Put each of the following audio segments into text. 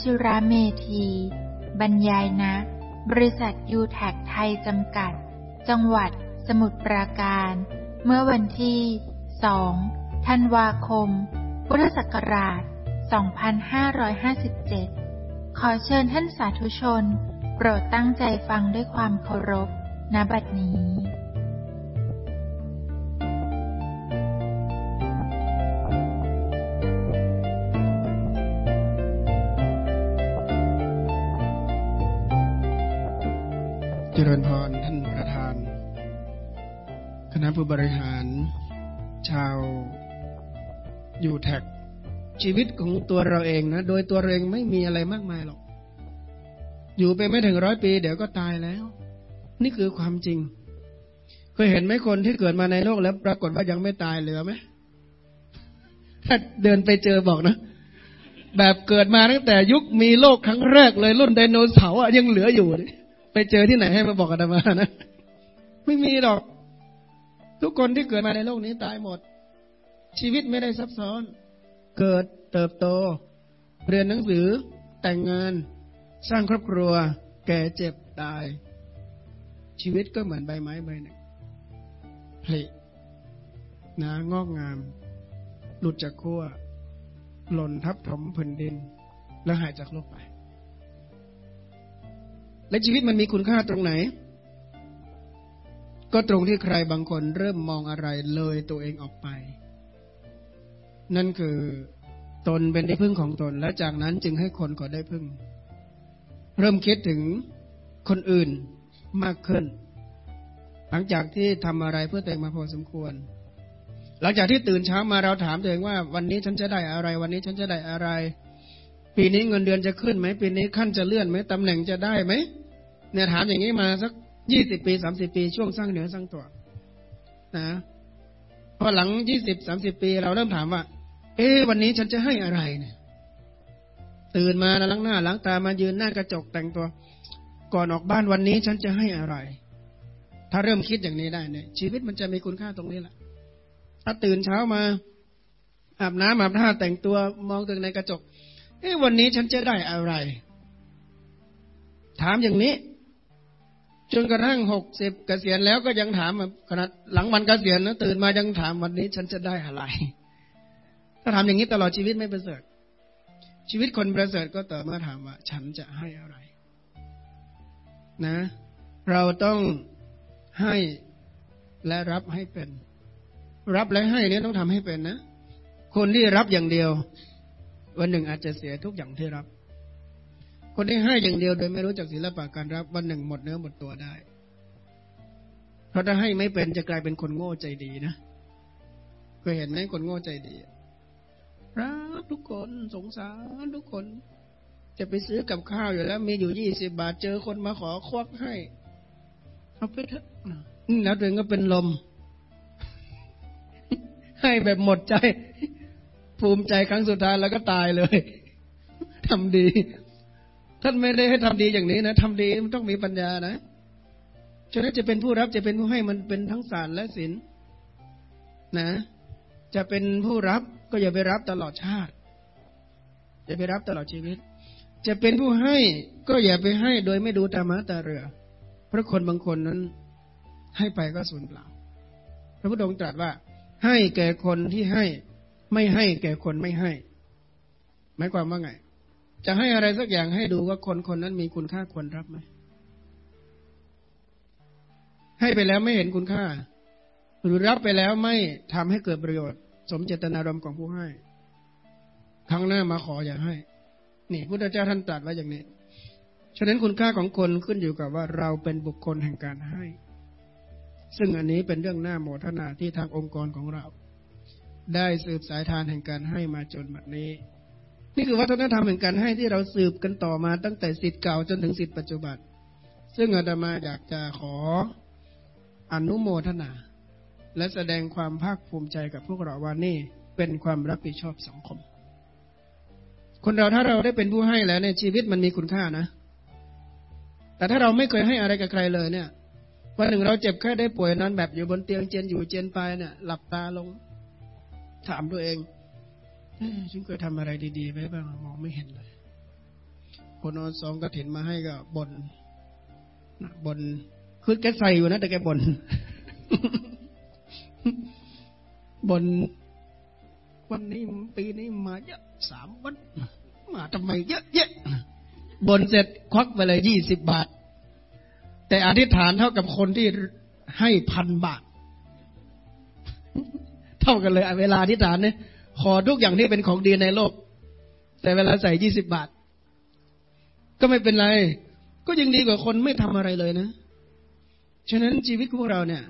ชิระเมธี บรรยายณบริษัทยูแท็กไทยจำกัด จังหวัดสมุทรปราการ เมื่อวันที่ 2 ธันวาคม พุทธศักราช 2557 ขอเชิญท่านสาธุชน โปรดตั้งใจฟังด้วยความเคารพณบัดนี้ ริญพรท่านประธาน คณะผู้บริหาร ชาวยูแท็กชีวิตของตัวเราเองนะ โดยตัวเราเองไม่มีอะไรมากมายหรอก อยู่ไปไม่ถึงร้อยปี เดี๋ยวก็ตายแล้ว นี่คือความจริง เคยเห็นไหมคนที่เกิดมาในโลกแล้ว ปรากฏว่ายังไม่ตายเหลือไหมถ้าเดินไปเจอบอกนะ แบบเกิดมาตั้งแต่ยุคมีโลกครั้งแรกเลยรุ่นไดโนเสาร์ยังเหลืออยู่เลย ไปเจอที่ไหนให้มาบอกอาตมานะ ไม่มีหรอก ทุกคนที่เกิดมาในโลกนี้ตายหมด ชีวิตไม่ได้ซับซ้อน เกิดเติบโต เรียนหนังสือ แต่งงาน สร้างครอบครัว แก่เจ็บตาย ชีวิตก็เหมือนใบไม้ใบหนึ่งผลินะงอกงาม หลุดจากขั้วหล่นทับถมแผ่นดิน แล้วหายจากโลกไป และชีวิตมันมีคุณค่าตรงไหน ก็ตรงที่ใครบางคนเริ่มมองอะไรเลยตัวเองออกไป นั่นคือตนเป็นที่พึ่งของตน และจากนั้นจึงให้คนก็ได้พึ่ง เริ่มคิดถึงคนอื่นมากขึ้น หลังจากที่ทำอะไรเพื่อตัวเองมาพอสมควร หลังจากที่ตื่นเช้ามาเราถามตัวเองว่า วันนี้ฉันจะได้อะไร วันนี้ฉันจะได้อะไรปีนี้เงินเดือนจะขึ้นไหมปีนี้ขั้นจะเลื่อนไหมตำแหน่งจะได้ไหม เนี่ยถามอย่างนี้มาสักยี่สิบปีสามสิบปี ช่วงสร้างเหนือสร้างตัวนะพอหลังยี่สิบสามสิบปีเราเริ่มถามว่า เอ๊วันนี้ฉันจะให้อะไรเนี่ย ตื่นมาล้างหน้าล้างตามายืนหน้ากระจกแต่งตัว ก่อนออกบ้านวันนี้ฉันจะให้อะไร ถ้าเริ่มคิดอย่างนี้ได้เนี่ย ชีวิตมันจะมีคุณค่าตรงนี้แหละถ้าตื่นเช้ามาอาบน้ำอาบท่าแต่งตัวมองตัวในกระจก เอ๊วันนี้ฉันจะได้อะไร ถามอย่างนี้ จนกระทั่งหกสิบเกษียณแล้วก็ยังถามขนาดหลังวันเกษียณนะตื่นมายังถามวันนี้ฉันจะได้อะไร ถ้าถามอย่างนี้ตลอดชีวิตไม่ประเสริฐ ชีวิตคนประเสริฐก็ต่อเมื่อถามว่า ฉันจะให้อะไร นะ เราต้องให้และรับให้เป็น รับและให้เนี่ยต้องทำให้เป็นนะคนที่รับอย่างเดียว วันหนึ่งอาจจะเสียทุกอย่างที่รับ คนที่ให้อย่างเดียวโดยไม่รู้จักศิลปะการรับวันหนึ่งหมดเนื้อหมดตัวได้ เพราะถ้าให้ไม่เป็นจะกลายเป็นคนโง่ใจดีนะเคยเห็นไหมคนโง่ใจดีรักทุกคนสงสารทุกคน จะไปซื้อกับข้าวอยู่แล้ว มีอยู่ยี่สิบาทเจอคนมาขอควักให้เอาไปเถอะแล้วตัวเองก็เป็นลม ให้แบบหมดใจ ภูมิใจครั้งสุดท้ายแล้วก็ตายเลยทำดี ท่านไม่ได้ให้ทำดีอย่างนี้นะทำดีมันต้องมีปัญญานะฉะนั้นจะเป็นผู้รับจะเป็นผู้ให้มันเป็นทั้งสารและศีลนะ จะเป็นผู้รับก็อย่าไปรับตลอดชาติ อย่าไปรับตลอดชีวิต จะเป็นผู้ให้ก็อย่าไปให้โดยไม่ดูตามาตาเรือ เพราะคนบางคนนั้น ให้ไปก็สูญเปล่า พระพุทธองค์ตรัสว่า ให้แก่คนที่ให้ ไม่ให้แก่คนไม่ให้ หมายความว่าไง จะให้อะไรสักอย่างให้ดูว่าคนคนนั้นมีคุณค่าควรรับไหม ให้ไปแล้วไม่เห็นคุณค่า หรือรับไปแล้วไม่ทำให้เกิดประโยชน์ สมเจตนารมณ์ของผู้ให้ ครั้งหน้ามาขออย่าให้ นี่พุทธเจ้าท่านตรัสไว้อย่างนี้ ฉะนั้นคุณค่าของคนขึ้นอยู่กับว่าเราเป็นบุคคลแห่งการให้ ซึ่งอันนี้เป็นเรื่องหน้าโมทนาที่ทางองค์กรของเรา ได้สืบสายทานแห่งการให้มาจนบัดนี้ นี่คือวัฒนธรรมแห่งการให้ที่เราสืบกันต่อมาตั้งแต่สิทธิ์เก่าจนถึงสิทธิ์ปัจจุบัน ซึ่งอาตมาอยากจะขออนุโมทนา และแสดงความภาคภูมิใจกับพวกเราว่านี่เป็นความรับผิดชอบสังคม คนเราถ้าเราได้เป็นผู้ให้แล้วเนี่ยชีวิตมันมีคุณค่านะ แต่ถ้าเราไม่เคยให้อะไรกับใครเลยเนี่ยวันหนึ่งเราเจ็บแค่ได้ป่วยนอนแบบอยู่บนเตียงเจนอยู่เจนไปเนี่ยหลับตาลง ถามตัวเอง ฉันเคยทำอะไรดีๆไว้บ้างมองไม่เห็นเลยคนนอนสองกระถินมาให้ก็บนบนคือแกใส่อยู่นะแต่แกบนบนวันนี้ปีนี้มาเยอะสามวัน มาทำไมเยอะเยอะบนเสร็จควักไปเลยยี่สิบบาท แต่อธิษฐานเท่ากับคนที่ให้พันบาท เท่ากันเลยเวลาอธิษฐานเนี่ย ขอทุกอย่างที่เป็นของดีในโลก แต่เวลาใส่ยี่สิบบาท ก็ไม่เป็นไร ก็ยังดีกว่าคนไม่ทำอะไรเลยนะ ฉะนั้นชีวิตของเราเนี่ย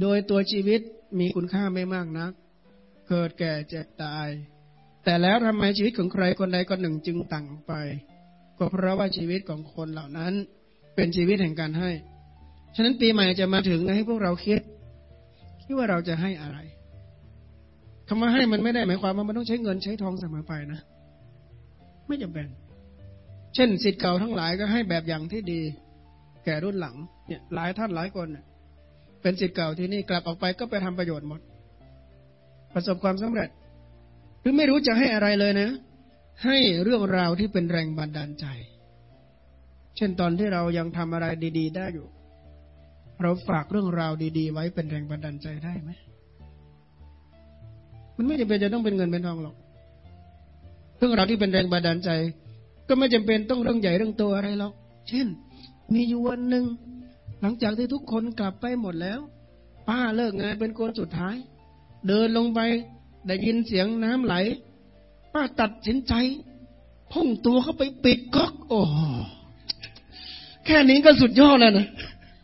โดยตัวชีวิตมีคุณค่าไม่มากนัก เกิดแก่เจ็บตาย แต่แล้วทำไมชีวิตของใครคนใดคนหนึ่งจึงต่างไป ก็เพราะว่าชีวิตของคนเหล่านั้นเป็นชีวิตแห่งการให้ ฉะนั้นปีใหม่จะมาถึงให้พวกเราคิด คิดว่าเราจะให้อะไร คำว่าให้มันไม่ได้หมายความว่ามันต้องใช้เงินใช้ทองเสมอไปนะ ไม่จำเป็น เช่นสิทธิ์เก่าทั้งหลายก็ให้แบบอย่างที่ดี แก่รุ่นหลัง เนี่ย หลายท่านหลายคนเนี่ยเป็นสิทธิ์เก่าที่นี่กลับออกไปก็ไปทำประโยชน์หมด ประสบความสำเร็จ หรือไม่รู้จะให้อะไรเลยนะ ให้เรื่องราวที่เป็นแรงบันดาลใจ เช่นตอนที่เรายังทำอะไรดี ๆ ได้อยู่ เราฝากเรื่องราวดี ๆ ไว้เป็นแรงบันดาลใจได้ไหม มันไม่จำเป็นจะต้องเป็นเงินเป็นทองหรอกเรื่องราวที่เป็นแรงบันดาลใจ ก็ไม่จำเป็นต้องเรื่องใหญ่เรื่องโตอะไรหรอก เช่น มีอยู่วันหนึ่งหลังจากที่ทุกคนกลับไปหมดแล้ว ป้าเลิกงานเป็นคนสุดท้าย เดินลงไปได้ยินเสียงน้ำไหล ป้าตัดสินใจพุ่งตัวเข้าไปปิดก๊อกโอ้แค่นี้ก็สุดยอดแล้วนะ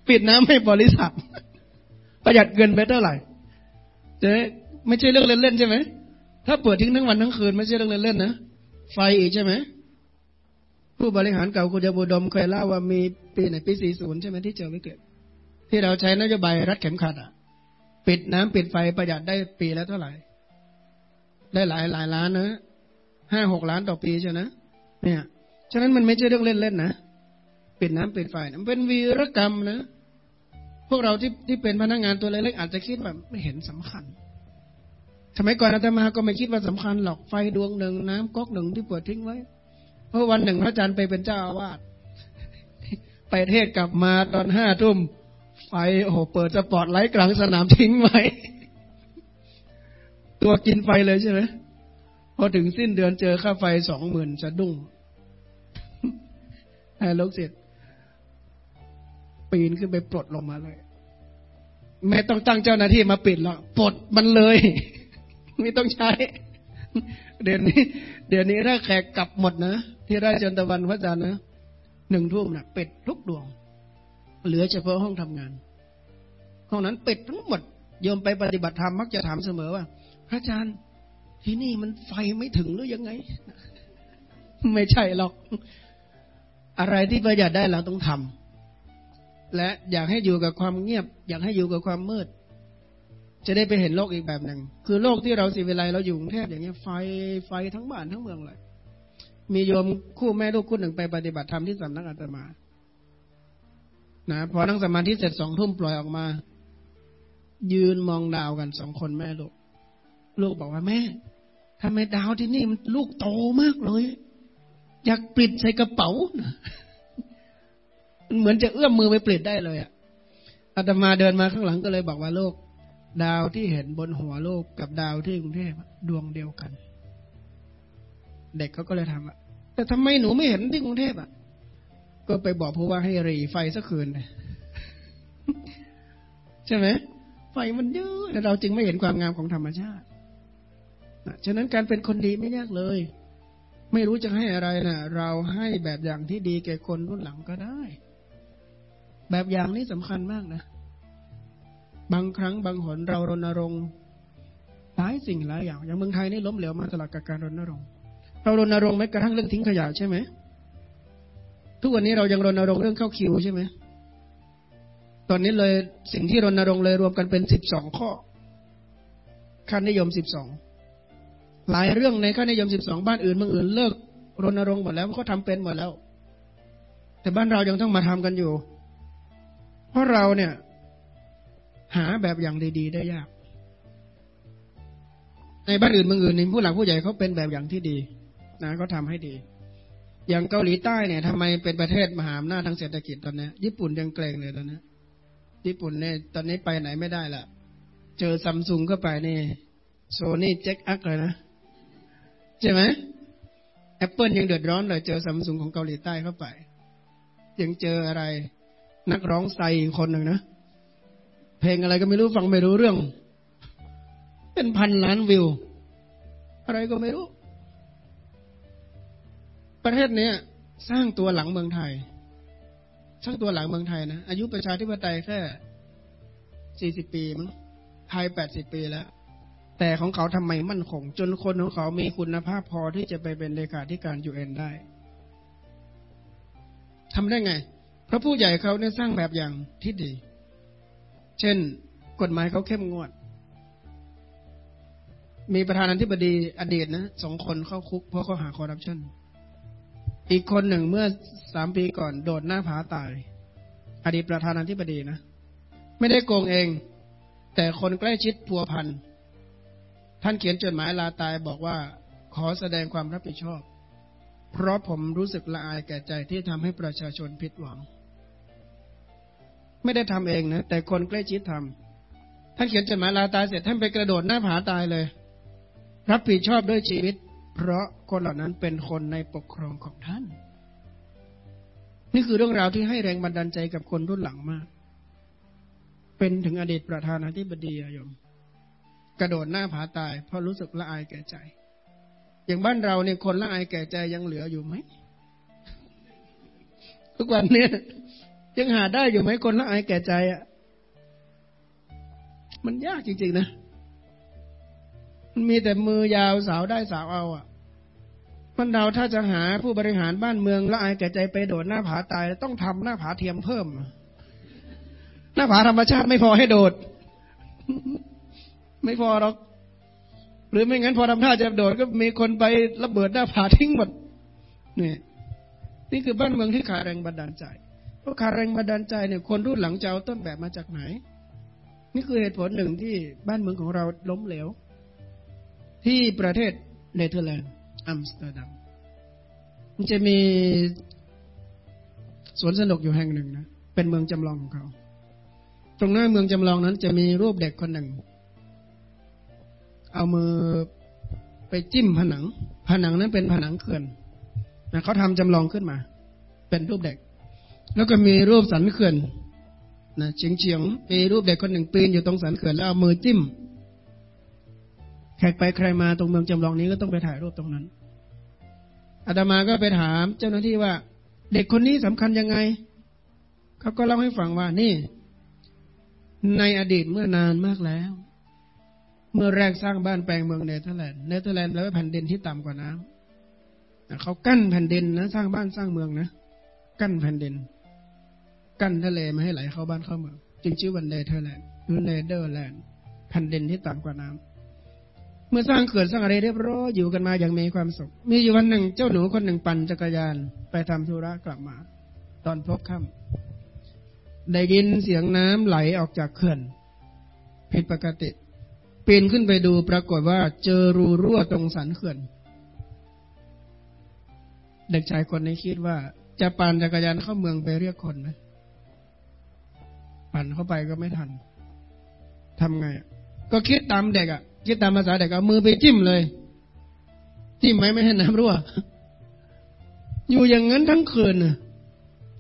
ปิดน้ำให้บริษัท ประหยัดเงินไปเท่าไหร่เจ๊ ไม่ใช่เรื่องเล่นๆใช่ไหมถ้าเปิดทิ้งทั้งวันทั้งคืนไม่ใช่เรื่องเล่นๆนะไฟอีกใช่ไหมผู้บริหารเก่าคุณจะบูดมเคยเล่าว่ามีปีไหนปีสี่ศูนย์ใช่ไหมที่เจอวิกฤตที่เราใช้นโยบายรัดเข็มขัดอะ ปิดน้ำปิดไฟประหยัดได้ปีแล้วเท่าไหร่ ได้หลายหลายล้านนะห้าหกล้านต่อปีใช่ไหมเนี่ยฉะนั้นมันไม่ใช่เรื่องเล่นๆนะปิดน้ำปิดไฟมันเป็นวีรกรรมนะ พวกเราที่ที่เป็นพนักงงานตัวเล็กๆอาจจะคิดว่าไม่เห็นสำคัญ สมัยก่อนอาตมาก็ไม่คิดว่าสำคัญหรอกไฟดวงหนึ่งน้ำก๊อกหนึ่งที่เปิดทิ้งไว้ เพราะวันหนึ่งพระอาจารย์ไปเป็นเจ้าอาวาสไปเทศกลับมาตอนห้าทุ่มไฟโอ้โหเปิดสปอตไลท์กลางสนามทิ้งไว้ตัวกินไฟเลยใช่ไหมพอถึงสิ้นเดือนเจอค่าไฟสองหมื่นจะดุ้งให้ลูกเสร็จปีนขึ้นไปปลดลงมาเลย ไม่ต้องตั้งเจ้าหน้าที่มาปิดหรอกปลดมันเลย ไม่ต้องใช้ เดี๋ยวนี้ เดี๋ยวนี้ถ้าแขกกลับหมดนะ ที่ราชจนตะวันพระอาจารย์นะหนึ่งทุ่มนะเปิดทุกดวง เหลือเฉพาะห้องทำงาน ห้องนั้นเปิดทั้งหมดโยมไปปฏิบัติธรรมมักจะถามเสมอว่า พระอาจารย์ที่นี่มันไฟไม่ถึงหรือยังไง ไม่ใช่หรอก อะไรที่ประหยัดได้เราต้องทำและอยากให้อยู่กับความเงียบ อยากให้อยู่กับความมืด จะได้ไปเห็นโลกอีกแบบหนึ่งคือโลกที่เราสิเวลาเราอยู่กรุงเทพอย่างเงี้ยไฟไฟทั้งบ้านทั้งเมืองเลย มีโยมคู่แม่ลูกคู่หนึ่งไปปฏิบัติธรรมที่สำนักอาตมานะพอนั่งสมาธิเสร็จสองทุ่มปล่อยออกมา ยืนมองดาวกันสองคนแม่ลูก ลูกบอกว่าแม่ทำไมดาวที่นี่มันลูกโตมากเลย อยากปลิดใส่กระเป๋ามันเหมือนจะเอื้อมมือไปปลิดได้เลยอะอาตมาเดินมาข้างหลังก็เลยบอกว่าโลก ดาวที่เห็นบนหัวโลกกับดาวที่กรุงเทพดวงเดียวกัน เด็กเขาก็เลยทำอะแต่ทำไมหนูไม่เห็นที่กรุงเทพอะ ก็ไปบอกผู้ว่าให้รีไฟสักคืนใช่ไหมไฟมันเยอะแต่เราจึงไม่เห็นความงามของธรรมชาติฉะนั้นการเป็นคนดีไม่ยากเลย ไม่รู้จะให้อะไรนะเราให้แบบอย่างที่ดีแก่คนรุ่นหลังก็ได้ แบบอย่างนี้สำคัญมากนะ บางครั้งบางหนเรารณรงค์หลายสิ่งหลายอย่าง อย่างเมืองไทยนี่ล้มเหลวมาตลอดกับการรณรงค์ เรารณรงค์แม้กระทั่งเรื่องทิ้งขยะใช่ไหม ทุกวันนี้เรายังรณรงค์เรื่องเข้าคิวใช่ไหม ตอนนี้เลยสิ่งที่รณรงค์เลยรวมกันเป็นสิบสองข้อค่านิยมสิบสอง หลายเรื่องในค่านิยมสิบสองบ้านอื่นเมืองอื่นเลิกรณรงค์หมดแล้วเขาทาเป็นหมดแล้ว แต่บ้านเรายังต้องมาทำกันอยู่ เพราะเราเนี่ย หาแบบอย่างดีๆได้ยาก ในบ้านอื่นเมืองอื่นนี่ผู้หลักผู้ใหญ่เขาเป็นแบบอย่างที่ดี นะเขาทาให้ดี อย่างเกาหลีใต้เนี่ยทำไมเป็นประเทศมหาอำนาจทางเศรษฐกิจตอนนี้ญี่ปุ่นยังเกรงเลยตอนนี้ญี่ปุ่นเนี่ยตอนนี้ไปไหนไม่ได้ละเจอซัมซุงเข้าไปนี่โซนี่เจ็คอักเลยนะใช่ไหมแอปเปิลยังเดือดร้อนเลยเจอซัมซุงของเกาหลีใต้เข้าไป ยังเจออะไร นักร้องไซคนหนึ่งนะ เพลงอะไรก็ไม่รู้ฟังไม่รู้เรื่อง เป็นพันล้านวิว อะไรก็ไม่รู้ ประเทศนี้สร้างตัวหลังเมืองไทย สร้างตัวหลังเมืองไทยนะ อายุประชาธิปไตยแค่สี่สิบปีมั้งไทยแปดสิบปีแล้ว แต่ของเขาทำไมมั่นคง จนคนของเขามีคุณภาพพอที่จะไปเป็นเลขาธิการยูเอ็นได้ทำได้ไงเพราะผู้ใหญ่เขาเนี่ยสร้างแบบอย่างที่ดี เช่น กฎหมายเขาเข้มงวด มีประธานาธิบดีอดีตนะสองคนเข้าคุกเพราะเขาหาคอร์รัปชันอีกคนหนึ่งเมื่อสามปีก่อนโดดหน้าผาตาย อดีตประธานาธิบดีนะ ไม่ได้โกงเอง แต่คนใกล้ชิดพัวพัน ท่านเขียนจดหมายลาตายบอกว่าขอแสดงความรับผิดชอบ เพราะผมรู้สึกละอายแก่ใจที่ทำให้ประชาชนผิดหวัง ไม่ได้ทำเองนะแต่คนใกล้ชิดทำท่านเขียนจดหมายลาตายเสร็จท่านไปกระโดดหน้าผาตายเลย รับผิดชอบด้วยชีวิต เพราะคนเหล่านั้นเป็นคนในปกครองของท่าน นี่คือเรื่องราวที่ให้แรงบันดาลใจกับคนรุ่นหลังมาก เป็นถึงอดีตประธานาธิบดีอายม กระโดดหน้าผาตาย เพราะรู้สึกละอายแก่ใจ อย่างบ้านเราเนี่ยคนละอายแก่ใจยังเหลืออยู่ไหมทุกวันเนี่ย ยังหาได้อยู่ไหมคนละอายแก่ใจอะ มันยากจริงๆนะ มันมีแต่มือยาวสาวได้สาวเอาอะ มันเราถ้าจะหาผู้บริหารบ้านเมืองละอายแก่ใจไปโดดหน้าผาตาย ต้องทำหน้าผาเทียมเพิ่ม หน้าผาธรรมชาติไม่พอให้โดด ไม่พอหรอก หรือไม่งั้นพอทำท่าจะโดดก็มีคนไประเบิดหน้าผาทิ้งหมดนี่นี่คือบ้านเมืองที่ขาดแรงบันดาลใจ เพราะขาดแรงบันดาลใจเนี่ยคนรุ่นหลังจะเอาต้นแบบมาจากไหน นี่คือเหตุผลหนึ่งที่บ้านเมืองของเราล้มเหลว ที่ประเทศเนเธอร์แลนด์อัมสเตอร์ดัมมันจะมีสวนสนุกอยู่แห่งหนึ่งนะเป็นเมืองจำลองของเขา ตรงหน้าเมืองจำลองนั้น จะมีรูปเด็กคนหนึ่ง เอามือไปจิ้มผนัง ผนังนั้นเป็นผนังเขื่อนนะเขาทำจำลองขึ้นมา เป็นรูปเด็ก แล้วก็มีรูปสันเขื่อนนะเฉียงเฉียงมีรูปเด็กคนหนึ่งปีนอยู่ตรงสันเขื่อนแล้วเอามือจิ้มแขกไปใครมาตรงเมืองจำลองนี้ก็ต้องไปถ่ายรูปตรงนั้นอาตมาก็ไปถามเจ้าหน้าที่ว่า เด็กคนนี้สำคัญยังไงเขาก็เล่าให้ฟังว่านี่ ในอดีตเมื่อนานมากแล้ว เมื่อแรกสร้างบ้านแปลงเมืองเนเธอร์แลนด์เนเธอร์แลนด์แปลว่าแผ่นดินที่ต่ำกว่าน้ำเขากั้นแผ่นดินนะ สร้างบ้านสร้างเมืองนะกั้นแผ่นดิน กั้นทะเลไม่ให้ไหลเข้าบ้านเข้าเมืองจึงชื่อว่าเนเธอร์แลนด์หรือเนเธอร์แลนด์แผ่นดินที่ต่ำกว่าน้ำเมื่อสร้างเขื่อนสร้างอะไรเรียบร้อยอยู่กันมาอย่างมีความสุข มีอยู่วันหนึ่งเจ้าหนูคนหนึ่งปั่นจักรยานไปทำธุระกลับมา ตอนพบค่ำได้ยินเสียงน้ำไหลออกจากเขื่อนผิดปกติปีนขึ้นไปดูปรากฏว่าเจอรูรั่วตรงสันเขื่อน เด็กชายคนนี้คิดว่า จะปั่นจักรยานเข้าเมืองไปเรียกคนนะ ปั่นเข้าไปก็ไม่ทันทำไง ก็คิดตามเด็กอะ คิดตามภาษาเด็กเอามือไปจิ้มเลย จิ้มไหมไม่ให้น้ำรั่ว อยู่อย่างนั้นทั้งคืน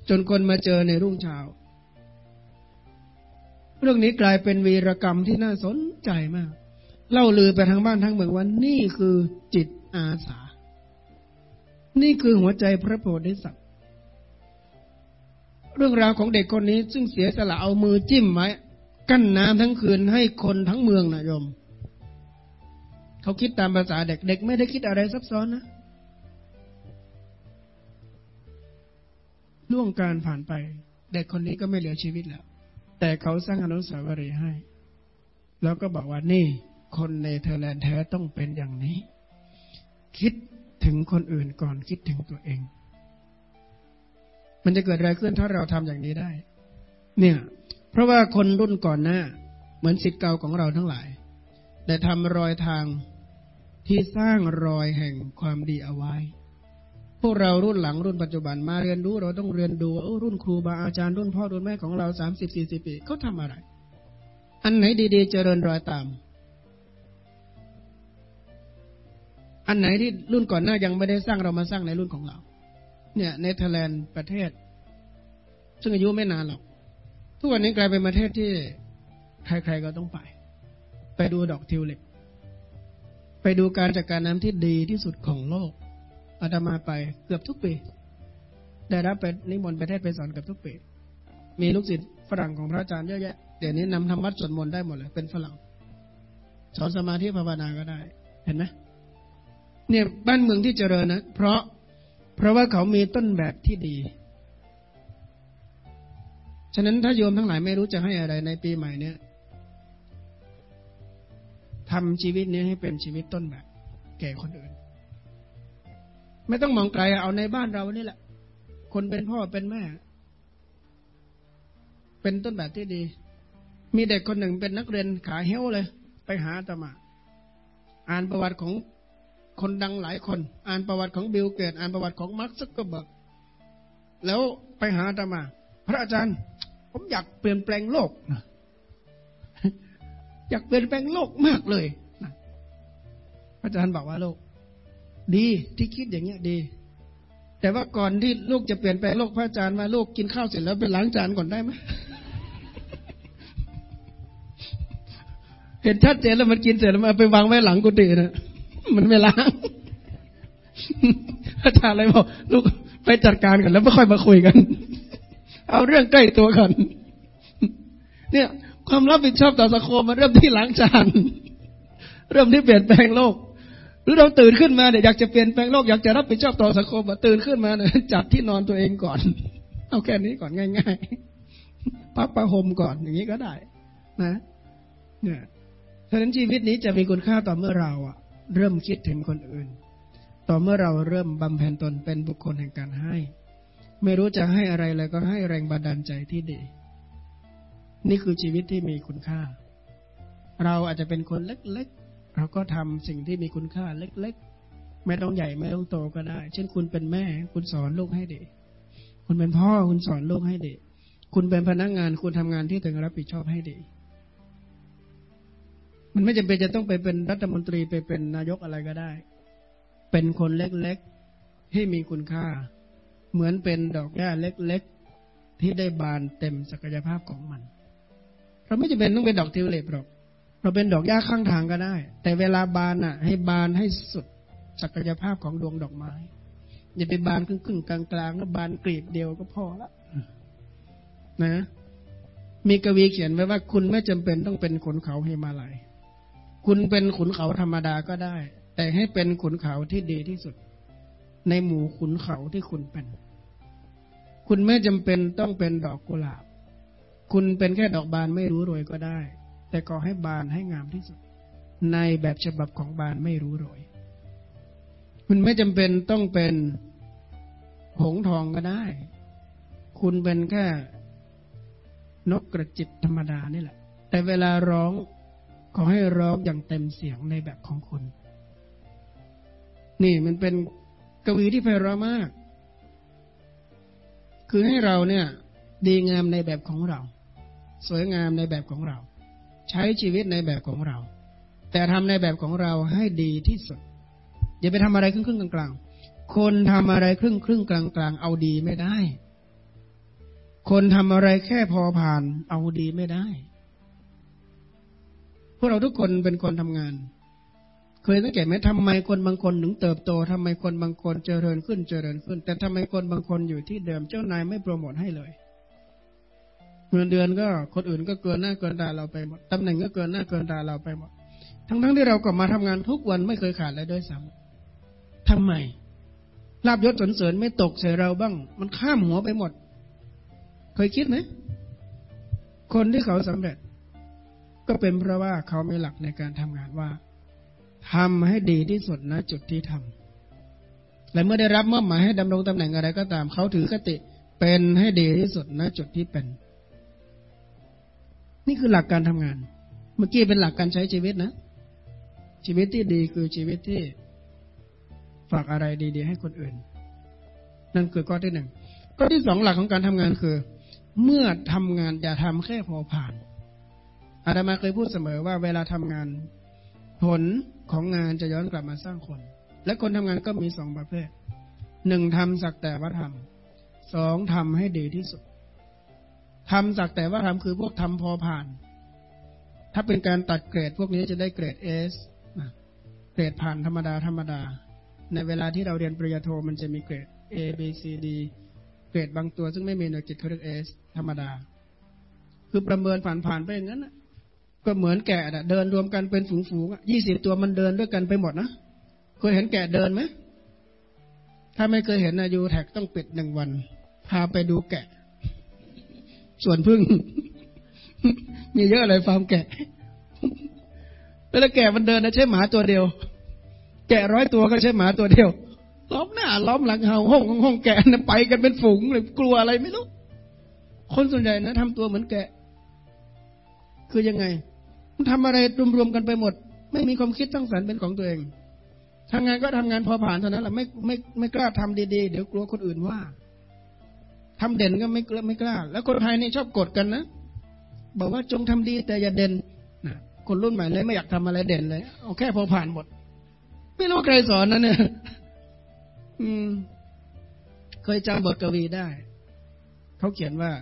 จนคนมาเจอในรุ่งเช้า เรื่องนี้กลายเป็นวีรกรรมที่น่าสนใจมาก เล่าลือไปทางบ้านทั้งเมืองว่านี่คือจิตอาสา นี่คือหัวใจพระโพธิสัตว์ เรื่องราวของเด็กคนนี้ ซึ่งเสียสละเอามือจิ้มไว้กั้นน้ำทั้งคืนให้คนทั้งเมืองนะโยม เขาคิดตามภาษาเด็กเด็กไม่ได้คิดอะไรซับซ้อนนะล่วงการผ่านไป เด็กคนนี้ก็ไม่เหลือชีวิตแล้ว แต่เขาสร้างอนุสาวรีย์ให้ แล้วก็บอกว่านี่ คนในเธอร์แลนด์แท้ต้องเป็นอย่างนี้ คิดถึงคนอื่นก่อนคิดถึงตัวเอง มันจะเกิดอะไรขึ้นถ้าเราทำอย่างนี้ได้ เนี่ย เพราะว่าคนรุ่นก่อนหน้า เหมือนสิทธิ์เก่าของเราทั้งหลายได้ทำรอยทางที่สร้างรอยแห่งความดีเอาไว้ พวกเรารุ่นหลังรุ่นปัจจุบันมาเรียนรู้เราต้องเรียนดูรุ่นครูบาอาจารย์รุ่นพ่อรุ่นแม่ของเราสามสิบสี่สิบปีเขาทำอะไร อันไหนดีๆเจริญรอยตาม อันไหนที่รุ่นก่อนหน้ายังไม่ได้สร้างเรามาสร้างในรุ่นของเรา เนี่ยเนเธอร์แลนด์ประเทศ ซึ่งอายุไม่นานหรอก ทุกวันนี้กลายเป็นประเทศที่ใครๆก็ต้องไป ไปดูดอกทิวลิปไปดูการจัดการน้ำที่ดีที่สุดของโลกอาตมาไปเกือบทุกปี ได้รับไปนิมนต์ไปเทศไปสอนกือบทุกปี มีลูกศิษย์ฝรั่งของพระอาจารย์เยอะแยะ เดี๋ยวนี้นำธรรมวัดสวดมนต์ได้หมดเลย เป็นฝรั่ง สอนสมาธิภาวนาก็ได้ เห็นไหมเนี่ยบ้านเมืองที่เจริญนะ เพราะ เพราะว่าเขามีต้นแบบที่ดี ฉะนั้นถ้าโยมทั้งหลายไม่รู้จะให้อะไรในปีใหม่เนี่ยทำชีวิตนี้ให้เป็นชีวิตต้นแบบ แก่คนอื่น ไม่ต้องมองไกลเอาในบ้านเรานี่แหละ คนเป็นพ่อเป็นแม่ เป็นต้นแบบที่ดี มีเด็กคนหนึ่งเป็นนักเรียนขาเหี้ยวเลย ไปหาตมา อ่านประวัติของ คนดังหลายคน อ่านประวัติของบิลเกตส์ อ่านประวัติของมาร์คซักเกอร์เบิร์กแล้วไปหาอาตมา พระอาจารย์ ผมอยากเปลี่ยนแปลงโลกนะอยากเปลี่ยนแปลงโลกมากเลยพระอาจารย์บอกว่าลูก ดีที่คิดอย่างเงี้ยดี แต่ว่าก่อนที่ลูกจะเปลี่ยนแปลงโลกพระอาจารย์มาลูกกินข้าวเสร็จแล้วไปล้างจานก่อนได้ไหมเห็นชัดเจนแล้วมันกินเสร็จแล้วมาไปวางไว้หลังกุฏินะ มันไม่ล้าง อาจารย์เลยบอกลูกไปจัดการกันแล้วไม่ค่อยมาคุยกัน เอาเรื่องใกล้ตัวก่อน เนี่ย ความรับผิดชอบต่อสังคมมันเริ่มที่ล้างจาน เริ่มที่เปลี่ยนแปลงโลก หรือเราตื่นขึ้นมาเนี่ยอยากจะเปลี่ยนแปลงโลกอยากจะรับผิดชอบต่อสังคมตื่นขึ้นมาเนี่ยจัดที่นอนตัวเองก่อน เอาแค่นี้ก่อนง่าย ๆ พักประหมก่อนอย่างนี้ก็ได้ นะ เนี่ยฉะนั้นชีวิตนี้จะมีคุณค่าต่อเมื่อเราอะ เริ่มคิดถึงคนอื่น ต่อเมื่อเราเริ่มบำเพ็ญตนเป็นบุคคลแห่งการให้ ไม่รู้จะให้อะไรเลยก็ให้แรงบันดาลใจที่ดี นี่คือชีวิตที่มีคุณค่า เราอาจจะเป็นคนเล็กๆ เราก็ทำสิ่งที่มีคุณค่าเล็กๆ ไม่ต้องใหญ่ไม่ต้องโตก็ได้ เช่นคุณเป็นแม่ คุณสอนลูกให้ดี คุณเป็นพ่อคุณสอนลูกให้ดี คุณเป็นพนักงานคุณทำงานที่ถึงรับผิดชอบให้ดี มันไม่จำเป็นจะต้องไปเป็นรัฐมนตรีไปเป็นนายกอะไรก็ได้ เป็นคนเล็กๆที่มีคุณค่า เหมือนเป็นดอกหญ้าเล็กๆ ที่ได้บานเต็มศักยภาพของมัน เราไม่จำเป็นต้องเป็นดอกทิวลิปหรอก เราเป็นดอกหญ้าข้างทางก็ได้ แต่เวลาบานอะ ให้บานให้สุดศักยภาพของดวงดอกไม้อย่าไปบานครึ่งๆกลางๆแล้วบานกลีบเดียวก็พอละนะ มีกวีเขียนไว้ว่าคุณไม่จำเป็นต้องเป็นขนเขาเฮมาลัย คุณเป็นขุนเขาธรรมดาก็ได้ แต่ให้เป็นขุนเขาที่ดีที่สุด ในหมู่ขุนเขาที่คุณเป็น คุณไม่จำเป็นต้องเป็นดอกกุหลาบ คุณเป็นแค่ดอกบานไม่รู้โรยก็ได้ แต่ก็ให้บานให้งามที่สุด ในแบบฉบับของบานไม่รู้โรย คุณไม่จำเป็นต้องเป็นหงทองก็ได้ คุณเป็นแค่นกกระจิบธรรมดานี่แหละ แต่เวลาร้อง ขอให้ร้องอย่างเต็มเสียงในแบบของคุณ นี่มันเป็นกวีที่ไพเราะมาก คือให้เราเนี่ย ดีงามในแบบของเรา สวยงามในแบบของเรา ใช้ชีวิตในแบบของเรา แต่ทำในแบบของเราให้ดีที่สุด อย่าไปทำอะไรครึ่งครึ่งกลางๆ คนทำอะไรครึ่งครึ่งกลางกลางเอาดีไม่ได้ คนทำอะไรแค่พอผ่านเอาดีไม่ได้ พวกเราทุกคนเป็นคนทำงาน เคยสังเกตไหมทำไมคนบางคนถึงเติบโตทำไมคนบางคนเจริญขึ้นเจริญขึ้น แต่ทำไมคนบางคนอยู่ที่เดิมเจ้านายไม่โปรโมทให้เลยเงินเดือนก็คนอื่นก็เกินหน้าเกินตาเราไปหมดตำแหน่งก็เกินหน้าเกินตาเราไปหมด ทั้งทั้งที่เราก็มาทำงานทุกวันไม่เคยขาดเลยด้วยซ้ำทำไมลาบยศสนเสริญไม่ตกใส่เราบ้าง มันข้ามหัวไปหมด เคยคิดไหมคนที่เขาสำเร็จ ก็เป็นเพราะว่าเขาไมีหลักในการทำงานว่าทำให้ดีที่สุดณจุดที่ทำและเมื่อได้รับมอบหมายให้ดำรงตำแหน่งอะไรก็ตาม เขาถือคติเป็นให้ดีที่สุดณจุดที่เป็น นี่คือหลักการทำงาน เมื่อกี้เป็นหลักการใช้ชีวิตนะ ชีวิตที่ดีคือชีวิตที่ฝากอะไรดี ๆ ให้คนอื่น นั่นคือข้อที่หนึ่งข้อที่สองหลักของการทำงานคือ เมื่อทำงานอย่าทำแค่พอผ่าน อาตมาเคยพูดเสมอว่าเวลาทำงาน ผลของงานจะย้อนกลับมาสร้างคน และคนทำงานก็มีสองประเภทหนึ่งทำสักแต่ว่าทำสองทำให้ดีที่สุดทำสักแต่ว่าทำคือพวกทำพอผ่าน ถ้าเป็นการตัดเกรดพวกนี้จะได้เกรดเอสเกรดผ่านธรรมดาธรรมดา ในเวลาที่เราเรียนปริญญาโทมันจะมีเกรด A B C D เกรดบางตัวซึ่งไม่มีหน่วยกิตเขาเรียกเอสธรรมดา คือประเมินผ่านผ่านไปอย่างนั้นนะ ก็เหมือนแกะเดินรวมกันเป็นฝูงๆยี่สิบตัวมันเดินด้วยกันไปหมดนะเคยเห็นแกะเดินไหมถ้าไม่เคยเห็นนะยูแท็กต้องปิดหนึ่งวัน พาไปดูแกะ ส่วนพึ่ง มีเยอะเลยฟาร์มแกะแล้วแกะมันเดินนะใช่หมาตัวเดียว แกะร้อยตัวก็ใช่หมาตัวเดียวล้อมหน้าล้อมหลังเห่าห้องห้องแกะนะไปกันเป็นฝูงเลยกลัวอะไรไม่รู้คนส่วนใหญ่นะทำตัวเหมือนแกะ คือยังไง มันทำอะไรรวมๆกันไปหมด ไม่มีความคิดตั้งสรรค์เป็นของตัวเองทำงานก็ทำงานพอผ่านเท่านั้นแหละไม่ไม่ไม่กล้าทำดีๆ เดี๋ยวกลัวคนอื่นว่าทำเด่นก็ไม่กล้าไม่กล้า แล้วคนไทยนี่ชอบกดกันนะบอกว่าจงทำดีแต่อย่าเด่นนะคนรุ่นใหม่เลยไม่อยากทำอะไรเด่นเลยเอาแค่พอผ่านหมด ไม่รู้ใครสอนนะเนี่ยอืม เคยจำบทกวีได้ เขาเขียนว่า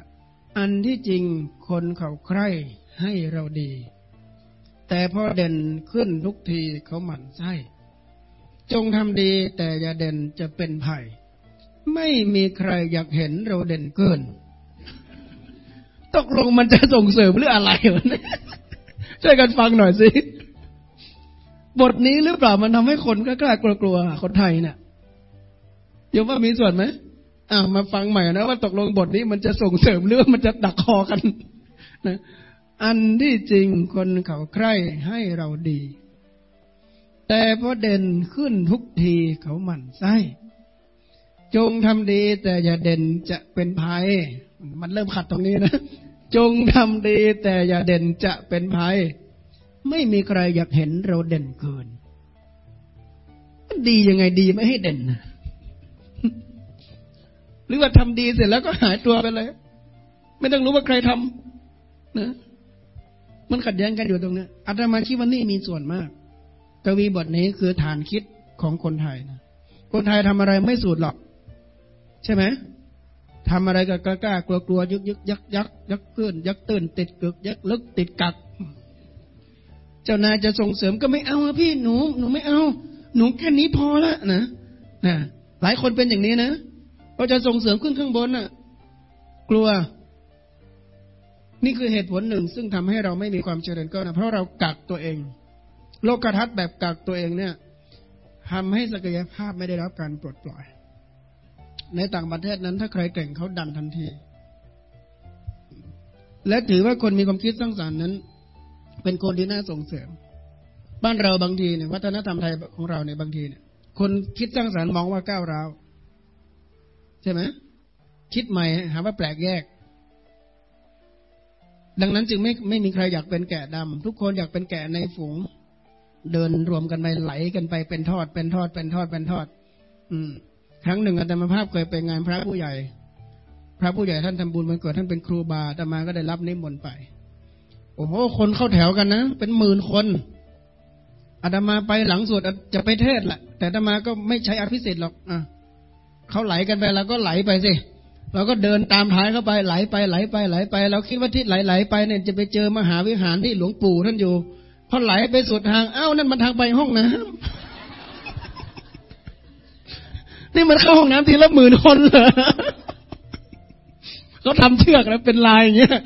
อันที่จริงคนเขาใคร่ ให้เราดี แต่พอเด่นขึ้นทุกทีเขาหมั่นไส้จงทำดีแต่อย่าเด่นจะเป็นภัยไม่มีใครอยากเห็นเราเด่นเกิน ตกลงมันจะส่งเสริมหรืออะไรวะเนี่ยช่วยกันฟังหน่อยสิ บทนี้หรือเปล่ามันทำให้คนกล้ากลัวกลัวคนไทยเนี่ยยมว่ามีส่วนไหมอ่ามาฟังใหม่นะว่าตกลงบทนี้มันจะส่งเสริมหรือมันจะดักคอกันนะ อันที่จริงคนเขาใคร่ให้เราดี แต่พอเด่นขึ้นทุกทีเขาหมั่นไส้ จงทำดีแต่อย่าเด่นจะเป็นภัย มันเริ่มขัดตรงนี้นะ จงทำดีแต่อย่าเด่นจะเป็นภัย ไม่มีใครอยากเห็นเราเด่นเกิน ดียังไงดีไม่ให้เด่นนะหรือว่าทำดีเสร็จแล้วก็หายตัวไปเลย ไม่ต้องรู้ว่าใครทำนะ มันขัดแย้งกันอยู่ตรงนี้อาตมาคิดว่านี่มีส่วนมาก กวีบทนี้คือฐานคิดของคนไทยนะคนไทยทำอะไรไม่สูดหรอก ใช่ไหมทำอะไรก็กล้ากลัวกลัวยึกยึกยักยักยักขึ้นยักตื่นติดกึกยักลึกติดกัก เจ้านายจะส่งเสริมก็ไม่เอาพี่หนู หนูไม่เอา หนูแค่นี้พอละนะนะหลายคนเป็นอย่างนี้นะก็จะส่งเสริมขึ้นข้างบนน่ะ กลัว นี่คือเหตุผลหนึ่ง ซึ่งทำให้เราไม่มีความเจริญก็นะเพราะเรากักตัวเอง โลกทัศน์แบบกักตัวเองเนี่ยทำให้ศักยภาพไม่ได้รับการปลดปล่อย ในต่างประเทศนั้น ถ้าใครเก่งเขาดันทันที และถือว่าคนมีความคิดสร้างสรรค์นั้น เป็นคนที่น่าส่งเสริม บ้านเราบางทีเนี่ยวัฒนธรรมไทยของเราเนี่ยบางทีเนี่ย คนคิดสร้างสรรค์มองว่าก้าวร้าวใช่ไหมคิดใหม่หาว่าแปลกแยก ดังนั้นจึงไม่ไม่มีใครอยากเป็นแกะดำทุกคนอยากเป็นแกะในฝูง เดินรวมกันไปไหลกันไปเป็นทอด เป็นทอด เป็นทอดเป็นทอด อืม ครั้งหนึ่งอาตมาภาพเคยไปงานพระผู้ใหญ่ พระผู้ใหญ่ท่านทำบุญมันเกิดท่านเป็นครูบาอาตมาก็ได้รับนิมนต์ไป โอ้โห คนเข้าแถวกันนะ เป็นหมื่นคนอาตมาไปหลังสวดจะไปเทศแหละแต่อาตมาก็ไม่ใช้อภิสิทธิ์หรอกอะเขาไหลกันไปเราก็ไหลไปสิ เราก็เดินตามท้ายเข้าไปไหลไปไหลไปไหลไป เราคิดว่าที่ไหลไหลไปเนี่ยจะไปเจอมหาวิหารที่หลวงปู่ท่านอยู่พอไหลไปสุดทางเอ้านั่นมันทางไปห้องน้ำนี่มันเข้าห้องน้ำทีละหมื่นคนเหรอเขาทำเชือกแล้วเป็นลายอย่างเงี้ย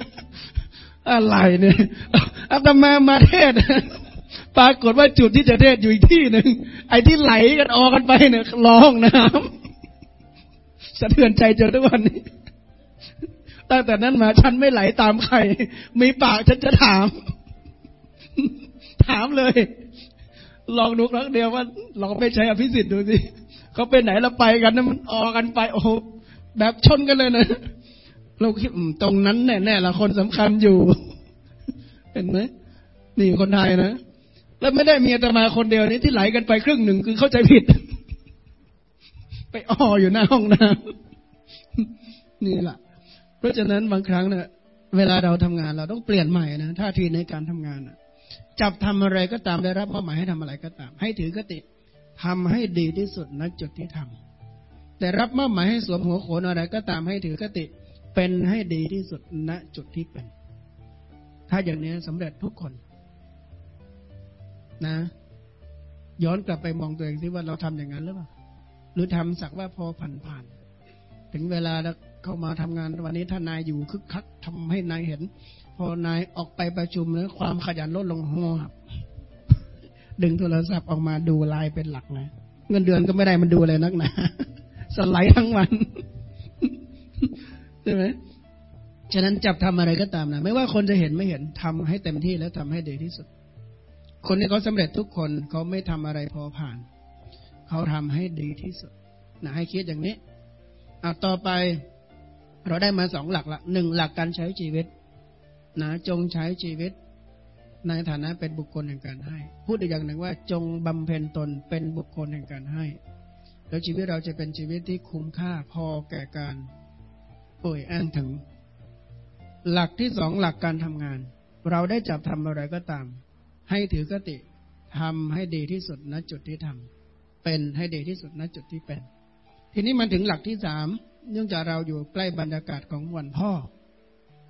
อะไรเนี่ยอาตมามาเทศปรากฏว่าจุดที่จะเทศอยู่อีกที่หนึ่งไอ้ที่ไหลกันออกกันไปเนี่ยรอห้องน้ำ สะเทือนใจจนทุกวันนี้ ตั้งแต่นั้นมาฉันไม่ไหลตามใคร มีปากฉันจะถาม ถามเลย ลองดูครั้งเดียวว่าลองไปใช้อภิสิทธิ์ดูสิเขาไปไหนเราไปกันนะมันออกกันไปโอ้แบบชนกันเลยนะเราคิดตรงนั้นแน่ๆละคนสำคัญอยู่ เห็นไหมนี่คนไทยนะ แล้วไม่ได้มีอาตมาคนเดียวนี้ที่ไหลกันไปครึ่งหนึ่งคือเข้าใจผิด ไปอ้ออยู่หน้าห้องน้ำนี่แหละเพราะฉะนั้นบางครั้งเนี่ยเวลาเราทำงานเราต้องเปลี่ยนใหม่นะท่าทีในการทำงานจับทำอะไรก็ตามได้รับมอบหมายให้ทำอะไรก็ตาม ให้ถือกติทำให้ดีที่สุดณจุดที่ทำแต่รับมอบหมายให้สวมหัวโขนอะไรก็ตามให้ถือกติเป็นให้ดีที่สุดณจุดที่เป็น ถ้าอย่างนี้สำเร็จทุกคน นะ ย้อนกลับไปมองตัวเองสิว่าเราทำอย่างนั้นหรือเปล่า รือทำสักว่าพอผ่านๆถึงเวลาแล้วเข้ามาทำงานวันนี้ท่านนายอยู่คึกคักทำให้นายเห็น พอนายออกไปประชุมแล้วความขยันลดลงหัวดึงโทรศัพท์ออกมาดูไลน์เป็นหลักนะเงินเดือนก็ไม่ได้มันดูเลยนักหนาสไลด์ทั้งวันใช่ไหมฉะนั้นจับทำอะไรก็ตามนะไม่ว่าคนจะเห็นไม่เห็นทำให้เต็มที่แล้วทำให้ดีที่สุด คนที่เขาสำเร็จทุกคนเขาไม่ทำอะไรพอผ่าน เขาทำให้ดีที่สุดนะให้คิดอย่างนี้อะต่อไปเราได้มาสองหลักละหนึ่งหลักการใช้ชีวิตนะจงใช้ชีวิต ในฐานะเป็นบุคคลแห่งการให้ พูดอีกอย่างหนึ่งว่า จงบำเพ็ญตนเป็นบุคคลแห่งการให้ แล้วชีวิตเราจะเป็นชีวิตที่คุ้มค่าพอแก่การป่วยอ้างถึง หลักที่สองหลักการทำงาน เราได้จับทำอะไรก็ตาม ให้ถือกติทำให้ดีที่สุดณจุดที่ทำ เป็นให้ดีที่สุดณจุดที่เป็น ทีนี้มันถึงหลักที่สามเนื่องจากเราอยู่ใกล้บรรยากาศของวันพ่อ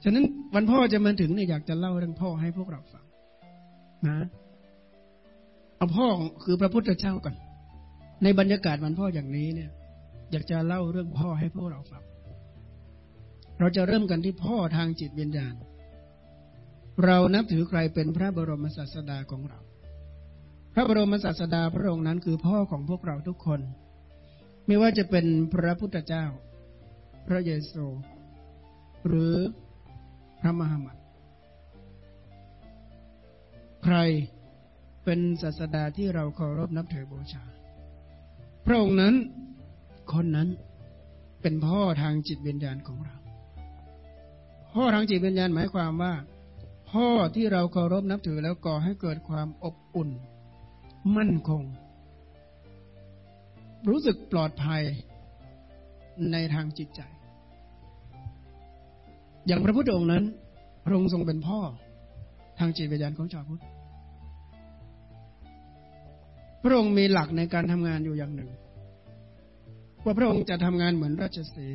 ฉะนั้นวันพ่อจะมาถึงเนี่ยอยากจะเล่าเรื่องพ่อให้พวกเราฟังนะเอาพ่อคือพระพุทธเจ้าก่อนในบรรยากาศวันพ่ออย่างนี้เนี่ย อยากจะเล่าเรื่องพ่อให้พวกเราฟังเราจะเริ่มกันที่พ่อทางจิตวิญญาณ เรานับถือใครเป็นพระบรมศาสดาของเรา ระบรมศาสดาพระองค์นั้นคือพ่อของพวกเราทุกคน ไม่ว่าจะเป็นพระพุทธเจ้า พระเยซู หรือพระมหามัตใครเป็นศาสดาที่เราเคารพนับถือบูชา พระองค์นั้นคนนั้นเป็นพ่อทางจิตวิญญาณของเรา พ่อทางจิตวิญญาณหมายความว่า พ่อที่เราเคารพนับถือแล้วก่อให้เกิดความอบอุ่น มั่นคง รู้สึกปลอดภัยในทางจิตใจ อย่างพระพุทธองค์นั้นพระองค์ทรงเป็นพ่อทางจิตวิญญาณของชาวพุทธ พระองค์มีหลักในการทำงานอยู่อย่างหนึ่ง ว่าพระองค์จะทำงานเหมือนราชสี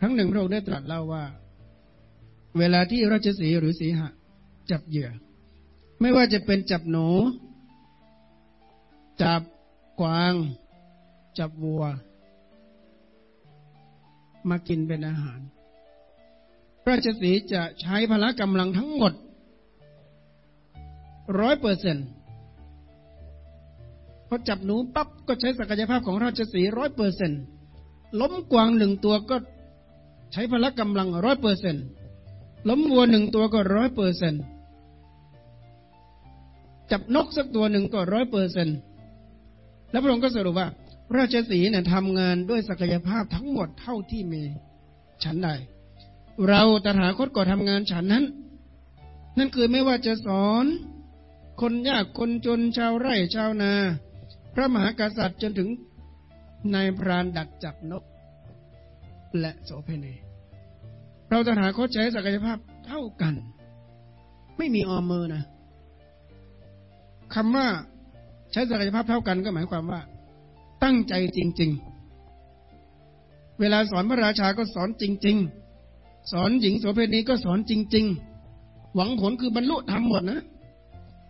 ครั้งหนึ่งพระองค์ได้ตรัสเล่าว่า เวลาที่ราชสีหรือสีหะ จับเหยื่อ ไม่ว่าจะเป็นจับหนู จับกวาง จับวัว มากินเป็นอาหารพราชสีจะใช้พละกำลังทั้งหมดร้อยเปอร์เซ็นต์พอจับหนูปั๊บก็ใช้ศักยภาพของราชสีร้อยเปอร์เซ็นต์ล้มกวางหนึ่งตัวก็ใช้พละกำลังร้อยเปอร์เซ็นต์ล้มวัวหนึ่งตัวก็ร้อยเปอร์เซ็นต์ จับนกสักตัวหนึ่งก็ร้อยเปอร์เซนต์แล้วพระองค์ก็สรุปว่า ราชสีเนี่ยทำงานด้วยศักยภาพทั้งหมดเท่าที่มีฉันใด เราตถาคตก็ทำงานฉันนั้น นั่นคือไม่ว่าจะสอน คนยากคนจนชาวไร่ชาวนา พระมหากษัตริย์จนถึงนายพรานดักจับนก และโสเพณีเราตถาคตใช้ศักยภาพเท่ากัน ไม่มีออมมือนะ คำว่าใช้ศักยภาพเท่ากันก็หมายความว่า ตั้งใจจริง ๆ เวลาสอนพระราชาก็สอนจริง ๆ สอนหญิงโสเภณีก็สอนจริง ๆ หวังผลคือบรรลุธรรมหมดนะ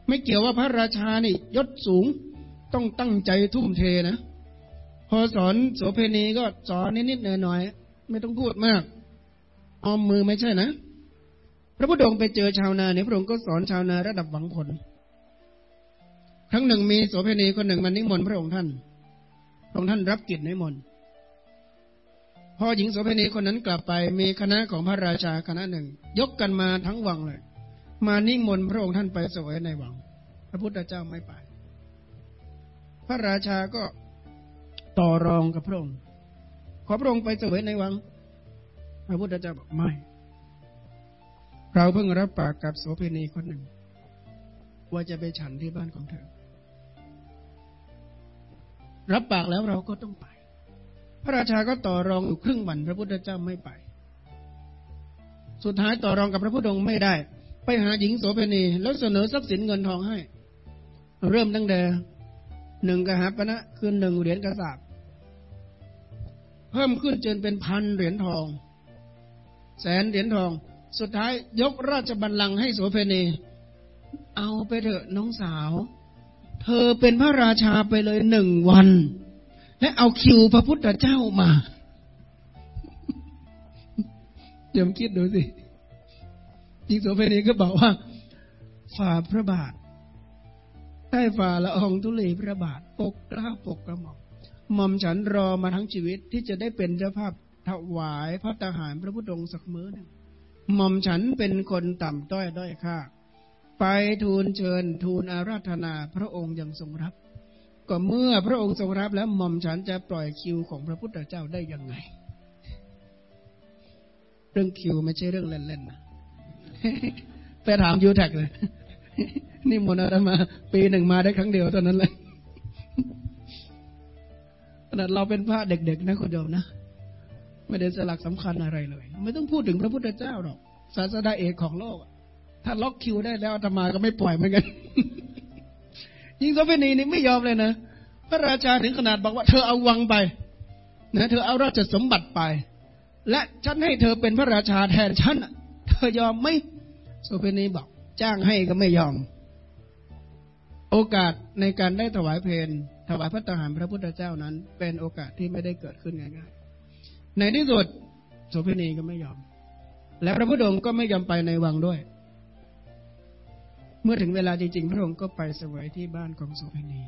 ไม่เกี่ยวว่าพระราชานี่ยศสูงต้องตั้งใจทุ่มเทนะพอสอนโสเภณีก็สอนนิดๆหน่อยๆไม่ต้องพูดมากออมมือไม่ใช่นะ พระพุทธองค์ไปเจอชาวนาเนี่ยพระองค์ก็สอนชาวนาระดับหวังผล ครั้งหนึ่งมีโสเภณีคนหนึ่งมานิมนต์พระองค์ท่าน พระองค์ท่านรับกิจนิมนต์ พอหญิงโสเภณีคนนั้นกลับไปมีคณะของพระราชาคณะหนึ่ง ยกกันมาทั้งวังเลย มานิ่งมนพระองค์ท่านไปสวยในวัง พระพุทธเจ้าไม่ไป พระราชาก็ต่อรองกับพระองค์ ขอพระองค์ไปสวยในวัง พระพุทธเจ้าบอกไม่ เราเพิ่งรับปากกับโสเภณีคนหนึ่ง ว่าจะไปฉันที่บ้านของเธอ รับปากแล้วเราก็ต้องไป พระราชาก็ต่อรองอยู่ครึ่งวัน พระพุทธเจ้าไม่ไป สุดท้ายต่อรองกับพระพุทธองค์ไม่ได้ ไปหาหญิงโสเภณี แล้วเสนอทรัพย์สินเงินทองให้ เริ่มตั้งแต่หนึ่งกหาปณะคือหนึ่งเหรียญกระสาบเพิ่มขึ้นจนเป็นพันเหรียญทอง แสนเหรียญทอง สุดท้ายยกราชบัลลังก์ให้โสเพณี เอาไปเถอะน้องสาว เธอเป็นพระราชาไปเลยหนึ่งวัน และเอาคิวพระพุทธเจ้ามาเดี๋ยวคิดดูสิจิงโสเพณีก็บอกว่า ฝ่าพระบาทใต้ฝ่าละอองทุลีพระบาท ปกกล้าปกกระหม่อมหม่อมฉันรอมาทั้งชีวิตที่จะได้เป็นเจ้าภาพถวายพระทหารพระพุทธองค์สักมื้อหนึ่งหม่อมฉันเป็นคนต่ำต้อยด้อยค่า ไปทูลเชิญทูลอาราธนาพระองค์ยังทรงรับ ก็เมื่อพระองค์ทรงรับแล้วหม่อมฉันจะปล่อยคิวของพระพุทธเจ้าได้ยังไง เรื่องคิวไม่ใช่เรื่องเล่นๆนะไปถามยูแท็กเลย นี่มนต์มา ปีหนึ่งมาได้ครั้งเดียวเท่านั้นเลยขนาดเราเป็นพระเด็กๆนะคุณโยมนะ ไม่ได้สลักสำคัญอะไรเลย ไม่ต้องพูดถึงพระพุทธเจ้าหรอกศาสดาเอกของโลก ถ้าล็อกคิวได้แล้วธรรมาก็ไม่ปล่อยเหมือนกัน ยิ่งโสเภณีนี่ไม่ยอมเลยนะ พระราชาถึงขนาดบอกว่าเธอเอาวังไป นะ เธอเอาราชสมบัติไป และฉันให้เธอเป็นพระราชาแทนฉันเธอยอมไหมโสเภณีบอก จ้างให้ก็ไม่ยอม โอกาสในการได้ถวายเพลถวายพระตาหารพระพุทธเจ้านั้น เป็นโอกาสที่ไม่ได้เกิดขึ้นง่ายๆในที่สุดโสเภณีก็ไม่ยอม และพระพุทธองค์ก็ไม่ยอมไปในวังด้วย เมื่อถึงเวลาจริงๆ พระองค์ก็ไปเสวยที่บ้านของโสเภณี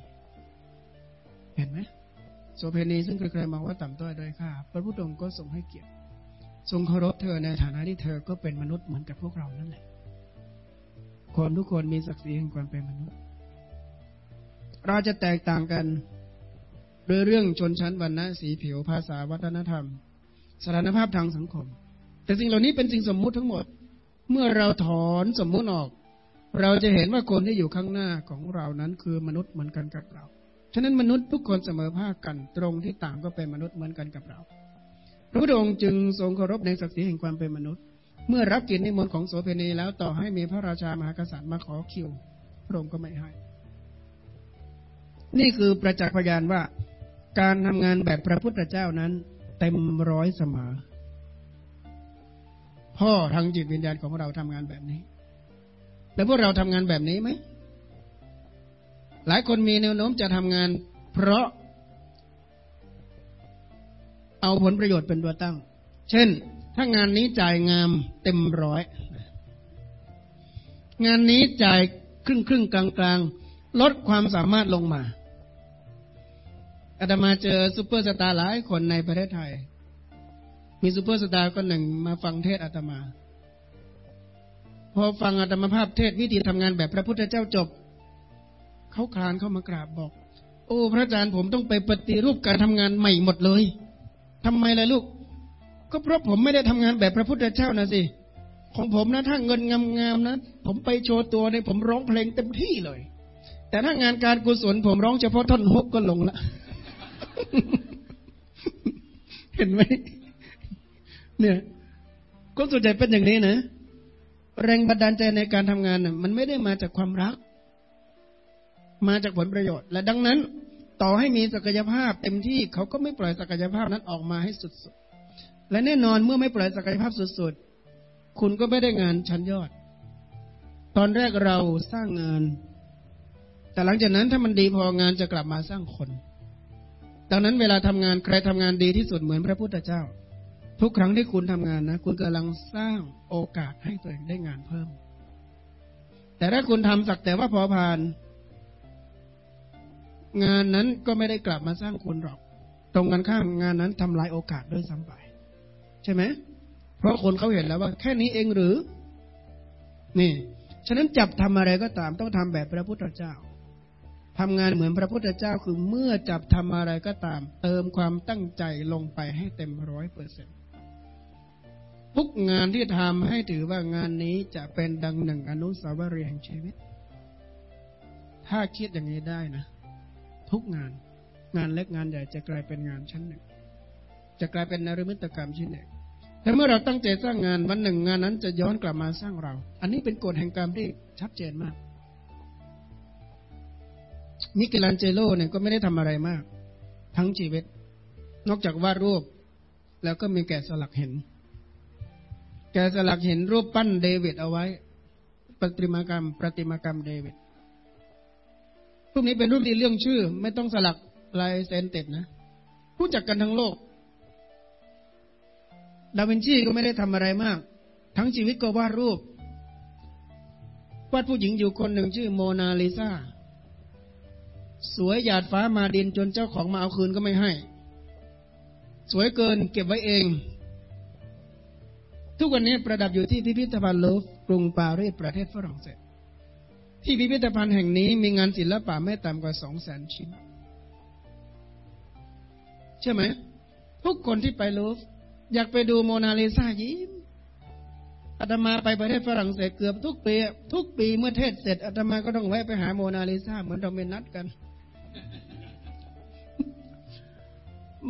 เห็นไหมโสเภณีซึ่งใครๆมองว่าต่ำต้อยด้อยค่าพระพุทธองค์ก็ทรงให้เกียรติ ทรงเคารพเธอในฐานะที่เธอก็เป็นมนุษย์เหมือนกับพวกเรานั่นแหละ คนทุกคนมีศักดิ์ศรีแห่งความเป็นมนุษย์ เราจะแตกต่างกันโดยเรื่องชนชั้นวรรณะสีผิวภาษาวัฒนธรรม สถานภาพทางสังคม แต่สิ่งเหล่านี้เป็นสิ่งสมมุติทั้งหมด เมื่อเราถอนสมมุติออก เราจะเห็นว่าคนที่อยู่ข้างหน้าของเรานั้นคือมนุษย์เหมือนกันกับเรา ฉะนั้นมนุษย์ทุกคนเสมอภาคกันตรงที่ต่างก็เป็นมนุษย์เหมือนกันกับเรา พระพุทธองค์จึงทรงเคารพในศักดิ์ศรีแห่งความเป็นมนุษย์ เมื่อรับกิจนิมนต์ของโสเพณีแล้วต่อให้มีพระราชามหากษัตริย์มาขอคิว พระองค์ก็ไม่ให้ นี่คือประจักษ์พยานว่า การทำงานแบบพระพุทธเจ้านั้น เต็มร้อยเสมอพ่อทางจิตวิญญาณของเราทำงานแบบนี้ แล้วพวกเราทำงานแบบนี้ไหม หลายคนมีแนวโน้มจะทำงาน เพราะ เอาผลประโยชน์เป็นตัวตั้ง เช่น ถ้างานนี้จ่ายงามเต็มร้อย งานนี้จ่ายครึ่งครึ่งกลางกลางลดความสามารถลงมาอาตมาเจอซูเปอร์สตาร์หลายคนในประเทศไทย มีซูเปอร์สตาร์คนหนึ่งมาฟังเทศน์อาตมา พอฟังอาตมภาพเทศน์วิธีทำงานแบบพระพุทธเจ้าจบ เขาคลานเข้ามากราบบอก โอ้พระอาจารย์ผมต้องไปปฏิรูปการทำงานใหม่หมดเลยทำไมล่ะลูก ก็เพราะผมไม่ได้ทำงานแบบพระพุทธเจ้านะสิ ของผมนะถ้าเงินงามๆนะ ผมไปโชว์ตัวในผมร้องเพลงเต็มที่เลย แต่ถ้างานการกุศลผมร้องเฉพาะท่อนฮกก็ลงละ เห็นไหมเนี่ยคนส่วนใหญ่เป็นอย่างนี้นะ แรงบันดาลใจในการทำงานน่ะมันไม่ได้มาจากความรัก มาจากผลประโยชน์ และดังนั้น ต่อให้มีศักยภาพเต็มที่เขาก็ไม่ปล่อยศักยภาพนั้นออกมาให้สุดๆและแน่นอนเมื่อไม่ปล่อยศักยภาพสุดๆคุณก็ไม่ได้งานชั้นยอด ตอนแรกเราสร้างงาน แต่หลังจากนั้นถ้ามันดีพองานจะกลับมาสร้างคน ดังนั้นเวลาทำงานใครทำงานดีที่สุดเหมือนพระพุทธเจ้า ทุกครั้งที่คุณทำงานนะ คุณกำลังสร้างโอกาสให้ตัวเองได้งานเพิ่ม แต่ถ้าคุณทำสักแต่ว่าพอผ่าน งานนั้นก็ไม่ได้กลับมาสร้างคุณหรอก ตรงกันข้ามงานนั้นทำลายโอกาสด้วยซ้ำไป ใช่ไหมเพราะคนเขาเห็นแล้วว่า แค่นี้เองหรือ นี่ ฉะนั้นจับทำอะไรก็ตามต้องทำแบบพระพุทธเจ้าทำงานเหมือนพระพุทธเจ้าคือเมื่อจับทำอะไรก็ตาม เติมความตั้งใจลงไปให้เต็มร้อยเปอร์เซ็น ทุกงานที่ทำให้ถือว่างานนี้จะเป็นดังหนึ่งอนุสาวรีย์แห่งชีวิต ถ้าคิดอย่างนี้ได้นะ ทุกงาน งานเล็กงานใหญ่จะกลายเป็นงานชั้นหนึ่ง จะกลายเป็นนริมิตกรรมชิ้นหนึ่งแต่เมื่อเราตั้งใจสร้างงานวันหนึ่งงานนั้นจะย้อนกลับมาสร้างเรา อันนี้เป็นกฎแห่งกรรมที่ชัดเจนมากมิเกลันเจโลเนี่ยก็ไม่ได้ทำอะไรมาก ทั้งชีวิต นอกจากวาดรูป แล้วก็มีแกะสลักเห็น แกสลักเห็นรูปปั้นเดวิดเอาไว้ ประติมากรรม ประติมากรรมเดวิดรูปนี้เป็นรูปที่เรื่องชื่อ ไม่ต้องสลักลายเซนเต็ดนะรู้จักกันทั้งโลก ดาวินชีก็ไม่ได้ทำอะไรมาก ทั้งชีวิตก็วาดรูปวาดผู้หญิงอยู่คนหนึ่งชื่อโมนาลิซาสวยหยาดฟ้ามาดินจนเจ้าของมาเอาคืนก็ไม่ให้ สวยเกินเก็บไว้เอง ทุกวันนี้ประดับอยู่ที่พิพิธภัณฑ์ลูฟกรุงปารีสประเทศฝรั่งเศส ที่พิพิธภัณฑ์แห่งนี้มีงานศิลปะไม่ต่ำกว่าสองแสนชิ้น ใช่ไหม ทุกคนที่ไปลูฟอยากไปดูโมนาลิซายิ้มอาตมาไปประเทศฝรั่งเศสเกือบทุกปีทุกปีเมื่อเทศน์เสร็จอาตมาก็ต้องแวะไปหาโมนาลิซาเหมือนเราเป็นนัดกัน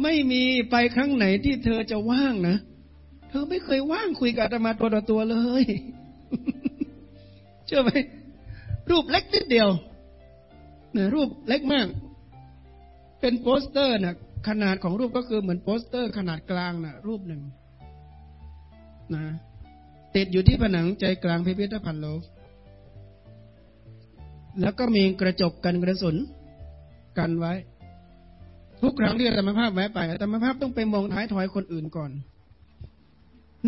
ไม่มีไปครั้งไหนที่เธอจะว่างนะ เธอไม่เคยว่างคุยกับอาตมาตัวต่อตัวเลย เชื่อไหมรูปเล็กนิดเดียวเนี่ยรูปเล็กมาก เป็นโปสเตอร์นะขนาดของรูปก็คือเหมือนโปสเตอร์ ขนาดกลางนะ่ะรูปหนึ่งนะติดอยู่ที่ผนังใจกลางพิพิธภัณฑ์โลฟแล้วก็มีกระจกกันกระสุนกันไว้ ทุกครั้งที่อาตมาภาพแวะไปอาตมาภาพต้องไปมองท้ายถอยคนอื่นก่อน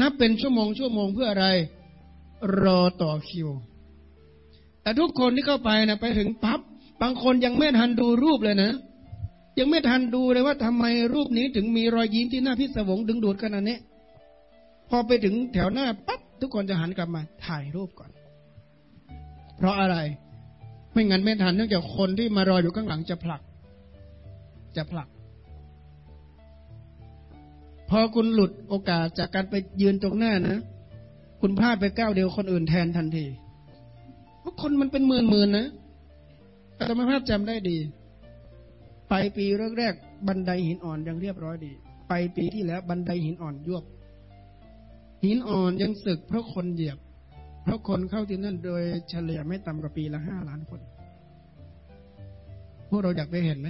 นับเป็นชั่วโมงชั่วโมงเพื่ออะไร รอต่อคิว แต่ทุกคนที่เข้าไปนะไปถึงปับ๊บบางคนยังไม่ทันดูรูปเลยนะยังไม่ทันดูเลยว่าทำไมรูปนี้ถึงมีรอยยิ้มที่หน้าพิศวงดึงดูดขนาดนี้พอไปถึงแถวหน้าปั๊บทุกคนจะหันกลับมาถ่ายรูปก่อน เพราะอะไร ไม่งั้นไม่ทันเนื่องจากคนที่มารออยู่ข้างหลังจะผลัก จะผลัก พอคุณหลุดโอกาสจากการไปยืนตรงหน้านะ คุณพลาดไปก้าวเดียวคนอื่นแทนทันทีเพราะคนมันเป็นหมื่นๆนะอาตมาภาพจำได้ดี ไปปีแรกๆบันไดหินอ่อนยังเรียบร้อยดี ไปปีที่แล้ว บันไดหินอ่อนยวบ หินอ่อนยังสึกเพราะคนเหยียบ เพราะคนเข้าที่นั่นโดยเฉลี่ยไม่ต่ำกว่าปีละห้าล้านคน พวกเราอยากไปเห็นไหม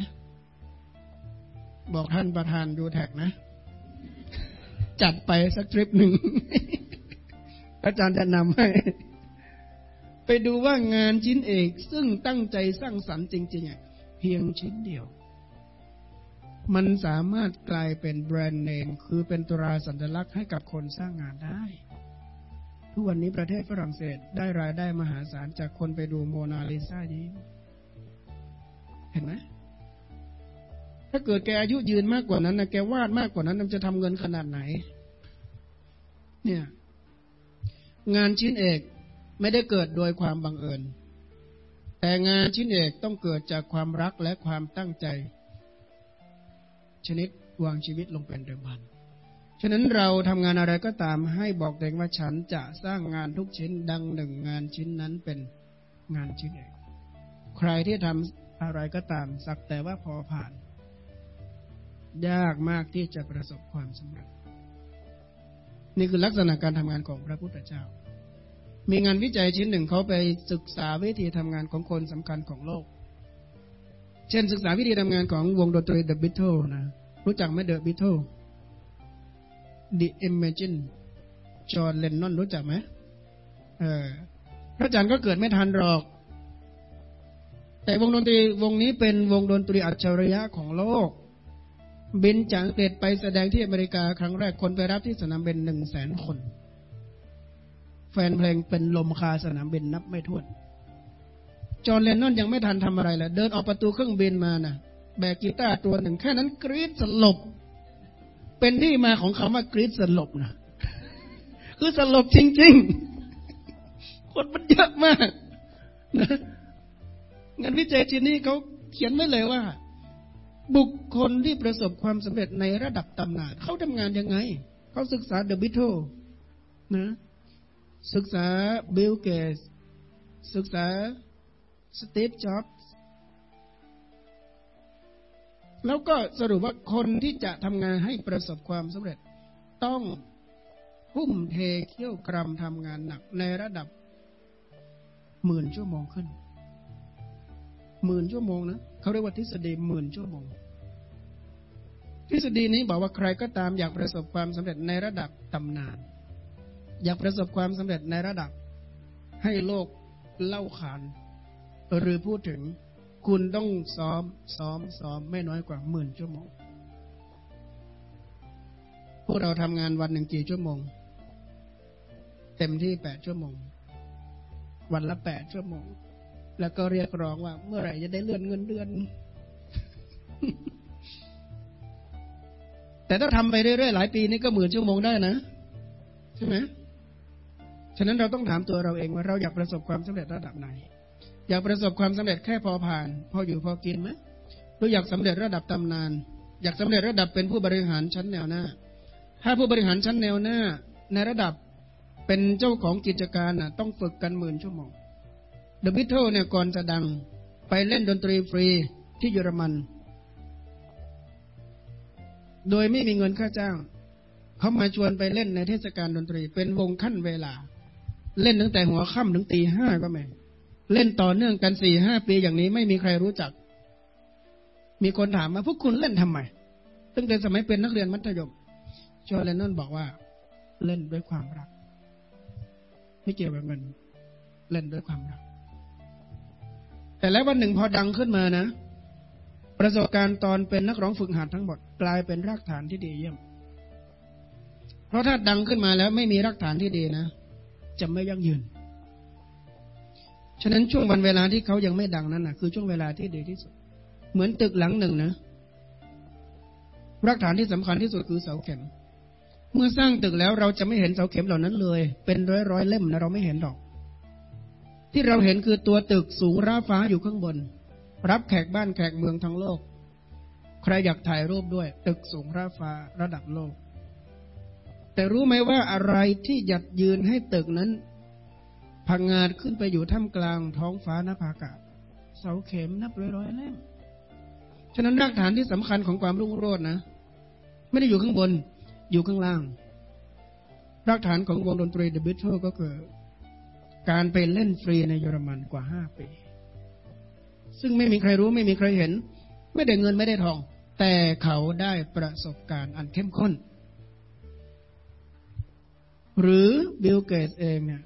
บอกท่านประธานดูแท็กนะ จัดไปสักทริปหนึ่งอาจารย์จะนำให้ ไปดูว่างานชิ้นเอกซึ่งตั้งใจสร้างสรรค์จริงๆเพียงชิ้นเดียว มันสามารถกลายเป็นแบรนด์เนมคือเป็นตราสัญลักษณ์ให้กับคนสร้างงานได้ ทุกวันนี้ประเทศฝรั่งเศสได้รายได้มหาศาลจากคนไปดูโมนาลิซายิ้มเห็นไหม ถ้าเกิดแกอายุยืนมากกว่านั้นนะแกวาดมากกว่านั้นมันจะทำเงินขนาดไหน เนี่ย งานชิ้นเอกไม่ได้เกิดโดยความบังเอิญ แต่งานชิ้นเอกต้องเกิดจากความรักและความตั้งใจ ชนิดวางชีวิตลงเป็นเดิมพัน ฉะนั้นเราทำงานอะไรก็ตามให้บอกเด็กว่าฉันจะสร้างงานทุกชิ้นดังหนึ่งงานชิ้นนั้นเป็นงานชิ้นเอก ใครที่ทำอะไรก็ตามสักแต่ว่าพอผ่าน ยากมากที่จะประสบความสำเร็จ นี่คือลักษณะการทำงานของพระพุทธเจ้า มีงานวิจัยชิ้นหนึ่งเขาไปศึกษาวิธีทำงานของคนสำคัญของโลก เช่นศึกษาวิธีทำงานของวงดนตรี The Beatles นะ รู้จักไหม The Beatles The Imagine จอห์นเลนนอนรู้จักไหมเออพระอาจารย์ก็เกิดไม่ทันหรอก แต่วงดนตรีวงนี้เป็นวงดนตรีอัจฉริยะของโลก บินจากอังกฤษไปแสดงที่อเมริกาครั้งแรกคนไปรับที่สนามบินหนึ่งแสนคน แฟนเพลงเป็นลมคาสนามบินนับไม่ถ้วน จอห์นเลนนอนยังไม่ทันทำอะไรเลยเดินออกประตูเครื่องบินมานะ่ะ แบกกีตาร์ตัวหนึ่งแค่นั้นกรีดสลบ เป็นที่มาของคำว่ากรีดสลบนะคือสลบจริง ๆ คนมันเยอะมากนะงานวิจัยชิ้นนี้เขาเขียนไว้เลยว่า บุคคลที่ประสบความสำเร็จในระดับตำนานเขาทำงานยังไง เขาศึกษาเดอะบิทโทนะศึกษาเบลเกสศึกษาสตีฟจ็อบส์แล้วก็สรุปว่าคนที่จะทำงานให้ประสบความสำเร็จ ต้องพุ่มเทเขี้ยวกรำทำงานหนักในระดับหมื่นชั่วโมงขึ้นหมื่นชั่วโมงนะ เขาเรียกว่าทฤษฎีหมื่นชั่วโมง ทฤษฎีนี้บอกว่าใครก็ตามอยากประสบความสำเร็จในระดับตำนาน อยากประสบความสำเร็จในระดับให้โลกเล่าขาน หรือพูดถึงคุณต้องซ้อมซ้อมซ้อมไม่น้อยกว่าหมื่นชั่วโมง พวกเราทำงานวันหนึ่งกี่ชั่วโมง เต็มที่แปดชั่วโมง วันละแปดชั่วโมง แล้วก็เรียกร้องว่า เมื่อไหร่จะได้เลื่อนเงินเดือน แต่ถ้าทำไปเรื่อยๆหลายปีนี่ก็หมื่นชั่วโมงได้นะ ใช่ไหมฉะนั้นเราต้องถามตัวเราเองว่าเราอยากประสบความสำเร็จระดับไหน อยากประสบความสำเร็จแค่พอผ่าน พออยู่พอกินไหมหรืออยากสำเร็จระดับตำนาน อยากสำเร็จระดับเป็นผู้บริหารชั้นแนวหน้า ถ้าผู้บริหารชั้นแนวหน้า ในระดับเป็นเจ้าของกิจการน่ะ ต้องฝึกกันหมื่นชั่วโมง The Beatles เนี่ยก่อนจะดัง ไปเล่นดนตรีฟรีที่เยอรมัน โดยไม่มีเงินค่าจ้าง เขามาชวนไปเล่นในเทศกาลดนตรี เป็นวงคั่นเวลา เล่นตั้งแต่หัวค่ำถึงตีห้าก็ไม่เล่นต่อเนื่องกันสี่ห้าปีอย่างนี้ไม่มีใครรู้จัก มีคนถามมาพวกคุณเล่นทำไม ตั้งแต่สมัยเป็นนักเรียนมัธยมจอร์แดนนนบอกว่า เล่นด้วยความรัก ไม่เกี่ยวกับเงิน เล่นด้วยความรัก แต่แล้ววันหนึ่งพอดังขึ้นมานะ ประสบการณ์ตอนเป็นนักร้องฝึกหัดทั้งหมดกลายเป็นรากฐานที่ดีเยี่ยม เพราะถ้าดังขึ้นมาแล้วไม่มีรากฐานที่ดีนะ จะไม่ยั่งยืน ฉะนั้นช่วงวันเวลาที่เขายังไม่ดังนั้นนะคือช่วงเวลาที่ดีที่สุด เหมือนตึกหลังหนึ่งนะ รากฐานที่สำคัญที่สุดคือเสาเข็ม เมื่อสร้างตึกแล้วเราจะไม่เห็นเสาเข็มเหล่านั้นเลย เป็นร้อยร้อยเล่มนะเราไม่เห็นหรอก ที่เราเห็นคือตัวตึกสูงราฟ้าอยู่ข้างบน รับแขกบ้านแขกเมืองทั้งโลก ใครอยากถ่ายรูปด้วย ตึกสูงราฟ้าระดับโลก แต่รู้ไหมว่าอะไรที่หยัดยืนให้ตึกนั้นพังงาดขึ้นไปอยู่ท่ามกลางท้องฟ้านภาอากาศเสาเข็มนับร้อยร้อยเล่มฉะนั้นรากฐานที่สำคัญของความรุ่งโรจน์นะ ไม่ได้อยู่ข้างบนอยู่ข้างล่าง รากฐานของวงดนตรี The Beatles ก็คือ การไปเล่นฟรีในเยอรมันกว่าห้าปี ซึ่งไม่มีใครรู้ไม่มีใครเห็น ไม่ได้เงินไม่ได้ทอง แต่เขาได้ประสบการณ์อันเข้มข้น หรือบิลเกตเองเนี่ย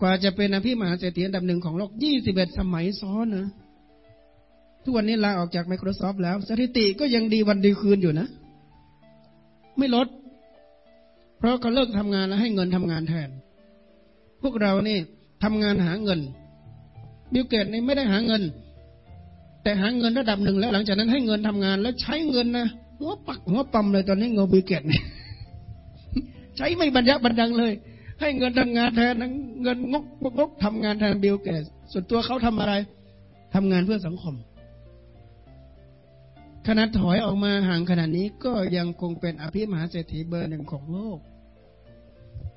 กว่าจะเป็นอภิมหาเศรษฐีอันดับหนึ่งของโลก21สมัยซ้อนนะ ทุกวันนี้ลาออกจาก Microsoft แล้ว สถิติก็ยังดีวันดีคืนอยู่นะ ไม่ลด เพราะเขาเลิกทำงานแล้วให้เงินทำงานแทน พวกเรานี่ทำงานหาเงิน บิลเกตส์นี่ไม่ได้หาเงิน แต่หาเงินระดับหนึ่งแล้ว หลังจากนั้นให้เงินทำงานแล้วใช้เงินนะหัวปักหัวปั๊มเลยตอนนี้เงินบิลเกตส์เนี่ยใช้ไม่บันยะบันยังเลย ให้เงินทำงานแทนเงินงกงกทำงานแทนบิลเกตส์ส่วนตัวเขาทำอะไรทำงานเพื่อสังคมขนาดถอยออกมาห่างขนาดนี้ก็ยังคงเป็นอภิมหาเศรษฐีเบอร์หนึ่งของโลก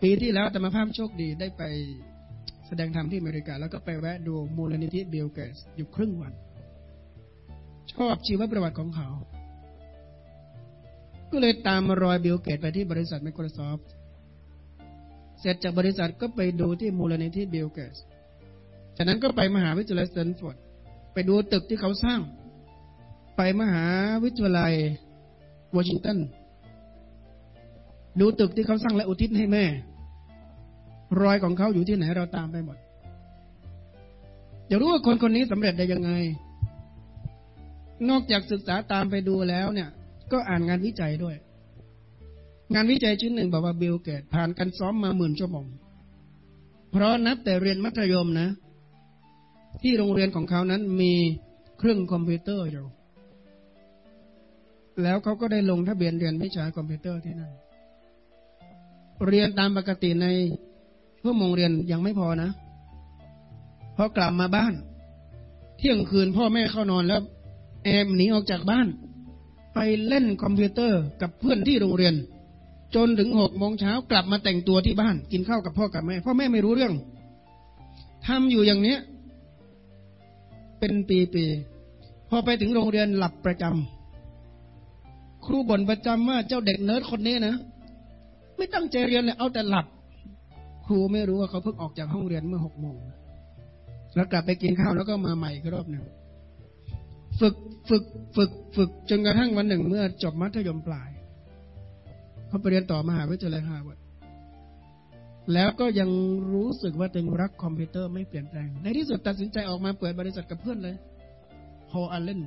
ปีที่แล้วอาตมภาพโชคดีได้ไปแสดงธรรมที่อเมริกา แล้วก็ไปแวะดูมูลนิธิบิลเกตส์อยู่ครึ่งวัน ชอบชีวประวัติของเขา ก็เลยตามรอยบิลเกตส์ไปที่บริษัท Microsoft เสร็จจากบริษัทก็ไปดูที่มูลนิธิบิลเกตส์จากนั้นก็ไปมหาวิทยาลัยสแตนฟอร์ดไปดูตึกที่เขาสร้าง ไปมหาวิทยาลัยวอชิงตันดูตึกที่เขาสร้างและอุทิศให้แม่ รอยของเขาอยู่ที่ไหนเราตามไปหมดอยากรู้ว่าคนคนนี้สำเร็จได้ยังไง นอกจากศึกษาตามไปดูแล้วเนี่ย ก็อ่านงานวิจัยด้วย งานวิจัยชิ้นหนึ่งบอกว่าบิลเกตผ่านการซ้อมมาหมื่นชั่วโมง เพราะนับแต่เรียนมัธยมนะ ที่โรงเรียนของเขานั้นมีเครื่องคอมพิวเตอร์อยู่ แล้วเขาก็ได้ลงทะเบียนเรียนวิชาคอมพิวเตอร์ที่นั่น เรียนตามปกติใน ชั่วโมงเรียนยังไม่พอนะพอกลับมาบ้าน เที่ยงคืนพ่อแม่เข้านอนแล้ว แอบหนีออกจากบ้าน ไปเล่นคอมพิวเตอร์กับเพื่อนที่โรงเรียน จนถึงหกโมงเช้ากลับมาแต่งตัวที่บ้าน กินข้าวกับพ่อกับแม่ พ่อแม่ไม่รู้เรื่องทำอยู่อย่างเนี้ย เป็นปีๆพอไปถึงโรงเรียนหลับประจำครูบ่นประจำว่าเจ้าเด็กเนิร์ดคนนี้นะไม่ตั้งใจเรียนเลยเอาแต่หลับ ครูไม่รู้ว่าเขาเพิ่งออกจากห้องเรียนเมื่อหกโมงแล้วกลับไปกินข้าวแล้วก็มาใหม่อีกรอบหนึ่งฝึกฝึกฝึกฝึกจนกระทั่งวันหนึ่งเมื่อจบมัธยมปลายเขาไปเรียนต่อมหาวิทยาลัยฮาร์วาร์ดแล้วก็ยังรู้สึกว่าตัวเองรักคอมพิวเตอร์ไม่เปลี่ยนแปลง ในที่สุดตัดสินใจออกมาเปิดบริษัทกับเพื่อนเลยฮออัลเลน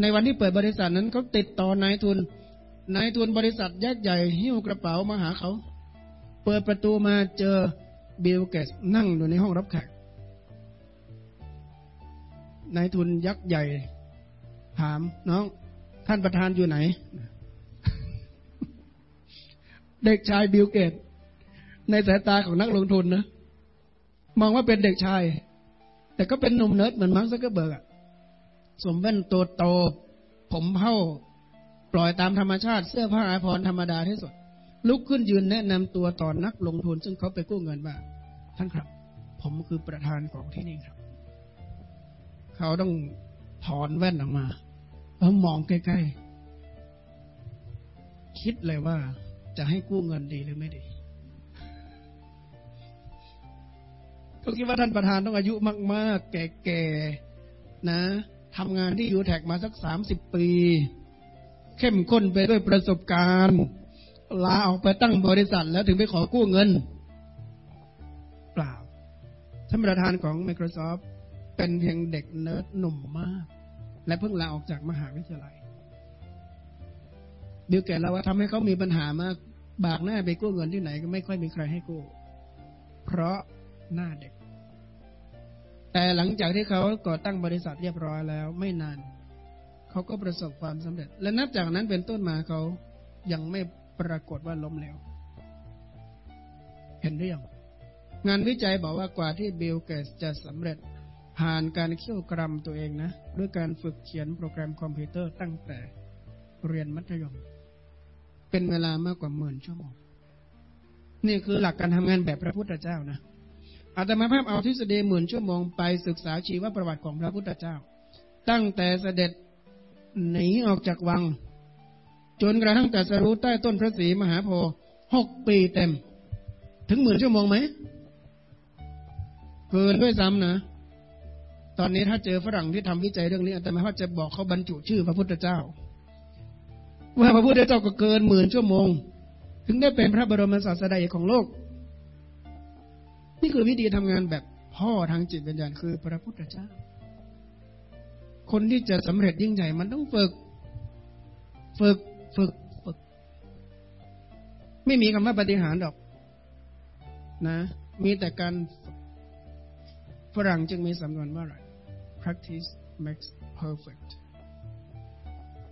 ในวันที่เปิดบริษัทนั้นเขาติดต่อนายทุนนายทุนบริษัทยักษ์ใหญ่หิ้วกระเป๋ามาหาเขา เปิดประตูมาเจอบิลเกตส์นั่งอยู่ในห้องรับแขกนายทุนยักษ์ใหญ่ ถามน้อง ท่านประธานอยู่ไหน เด็กชายบิลเกตส์ ในสายตาของนักลงทุนนะมองว่าเป็นเด็กชาย แต่ก็เป็นหนุ่มเนิร์ดเหมือนมาร์คซักเกอร์เบิร์กอะสวมแว่นตัวโตผมเผ้าปล่อยตามธรรมชาติเสื้อผ้าอาภรณ์ธรรมดาที่สุด ลุกขึ้นยืนแนะนำตัวต่อนักลงทุน ซึ่งเขาไปกู้เงินว่าท่านครับ ผมคือประธานของที่นี่ครับ เขาต้องถอนแว่นออกมาแล้วมองใกล้ๆ คิดเลยว่าจะให้กู้เงินดีหรือไม่ดีเขาคิดว่าท่านประธานต้องอายุมาก ๆ แก่ๆนะทำงานที่ยูแท็กมาสักสามสิบปี เข้มข้นไปด้วยประสบการณ์ ลาออกไปตั้งบริษัท แล้วถึงไปขอกู้เงิน เปล่าท่านประธานของ Microsoft เป็นเพียงเด็กเนิร์ดหนุ่มมาก และเพิ่งลาออกจากมหาวิทยาลัยบิลเกตส์เล่าว่าทำให้เขามีปัญหามาก บากหน้าไปกู้เงินที่ไหนก็ไม่ค่อยมีใครให้กู้ เพราะหน้าเด็ก แต่หลังจากที่เขาก่อตั้งบริษัทเรียบร้อยแล้วไม่นาน เขาก็ประสบความสำเร็จ และนับจากนั้นเป็นต้นมาเขายังไม่ ปรากฏว่าล้มเหลวเห็นหรือยังงานวิจัยบอกว่ากว่าที่บิลเกตจะสำเร็จผ่านการเขี่ยวกรำตัวเองนะ ด้วยการฝึกเขียนโปรแกรมคอมพิวเตอร์ตั้งแต่เรียนมัธยม เป็นเวลามากกว่าหมื่นชั่วโมง นี่คือหลักการทำงานแบบพระพุทธเจ้านะอาตมาภาพเอาทฤษฎีหมื่นชั่วโมงไปศึกษาชีวประวัติของพระพุทธเจ้า ตั้งแต่เสด็จหนีออกจากวัง จนกระทั่งแต่สรู้ใต้ต้นพระศรีมหาโพธิ์หกปีเต็ม ถึงหมื่นชั่วโมงไหมเกินด้วยซ้ำนะ ตอนนี้ถ้าเจอฝรั่งที่ทำวิจัยเรื่องนี้อาตมาว่าจะบอกเขาบรรจุชื่อพระพุทธเจ้า ว่าพระพุทธเจ้าก็เกินหมื่นชั่วโมง ถึงได้เป็นพระบรมศาสดาของโลก นี่คือวิธีทำงานแบบพ่อทางจิตวิญญาณคือพระพุทธเจ้า คนที่จะสำเร็จยิ่งใหญ่มันต้องฝึก ฝึก ฝึกฝึก ไม่มีคำว่าปฏิหารดอก นะ มีแต่การฝรั่งจึงมีสำนวนว่าอะไร practice makes perfect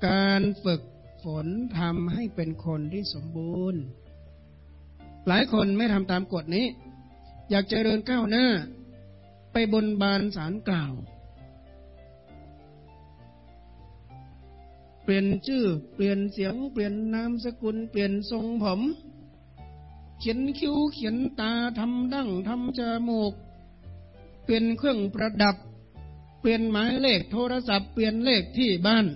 การฝึกฝนทำให้เป็นคนที่สมบูรณ์ หลายคนไม่ทำตามกฎนี้ อยากเจริญก้าวหน้า ไปบนบานสารกล่าว เปลี่ยนชื่อ เปลี่ยนเสียง เปลี่ยนนามสกุล เปลี่ยนทรงผม เขียนคิ้ว เขียนตา ทำดั้ง ทำจมูก เปลี่ยนเครื่องประดับ เปลี่ยนหมายเลขโทรศัพท์ เปลี่ยนเลขที่บ้าน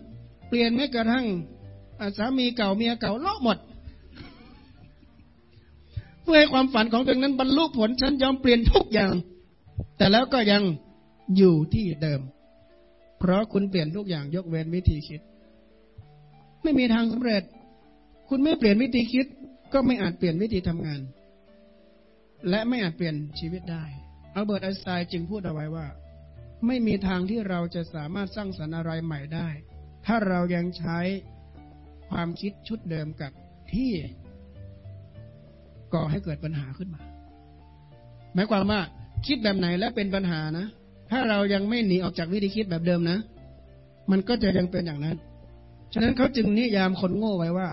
เปลี่ยนแม้กระทั่งสามีเก่าเมียเก่าเลาะหมด เพื่อให้ความฝันของตัวนั้นบรรลุผลฉันยอมเปลี่ยนทุกอย่าง แต่แล้วก็ยังอยู่ที่เดิม เพราะคุณเปลี่ยนทุกอย่างยกเว้นวิธีคิด ไม่มีทางสำเร็จ คุณไม่เปลี่ยนวิธีคิด ก็ไม่อาจเปลี่ยนวิธีทำงาน และไม่อาจเปลี่ยนชีวิตได้อัลเบิร์ตไอน์สไตน์จึงพูดเอาไว้ว่า ไม่มีทางที่เราจะสามารถสร้างสรรค์อะไรใหม่ได้ ถ้าเรายังใช้ความคิดชุดเดิมกับที่ก่อให้เกิดปัญหาขึ้นมา หมายความว่า คิดแบบไหนและเป็นปัญหานะ ถ้าเรายังไม่หนีออกจากวิธีคิดแบบเดิมนะ มันก็จะยังเป็นอย่างนั้น ฉะนั้นเขาจึงนิยามคนโง่ไว้ว่า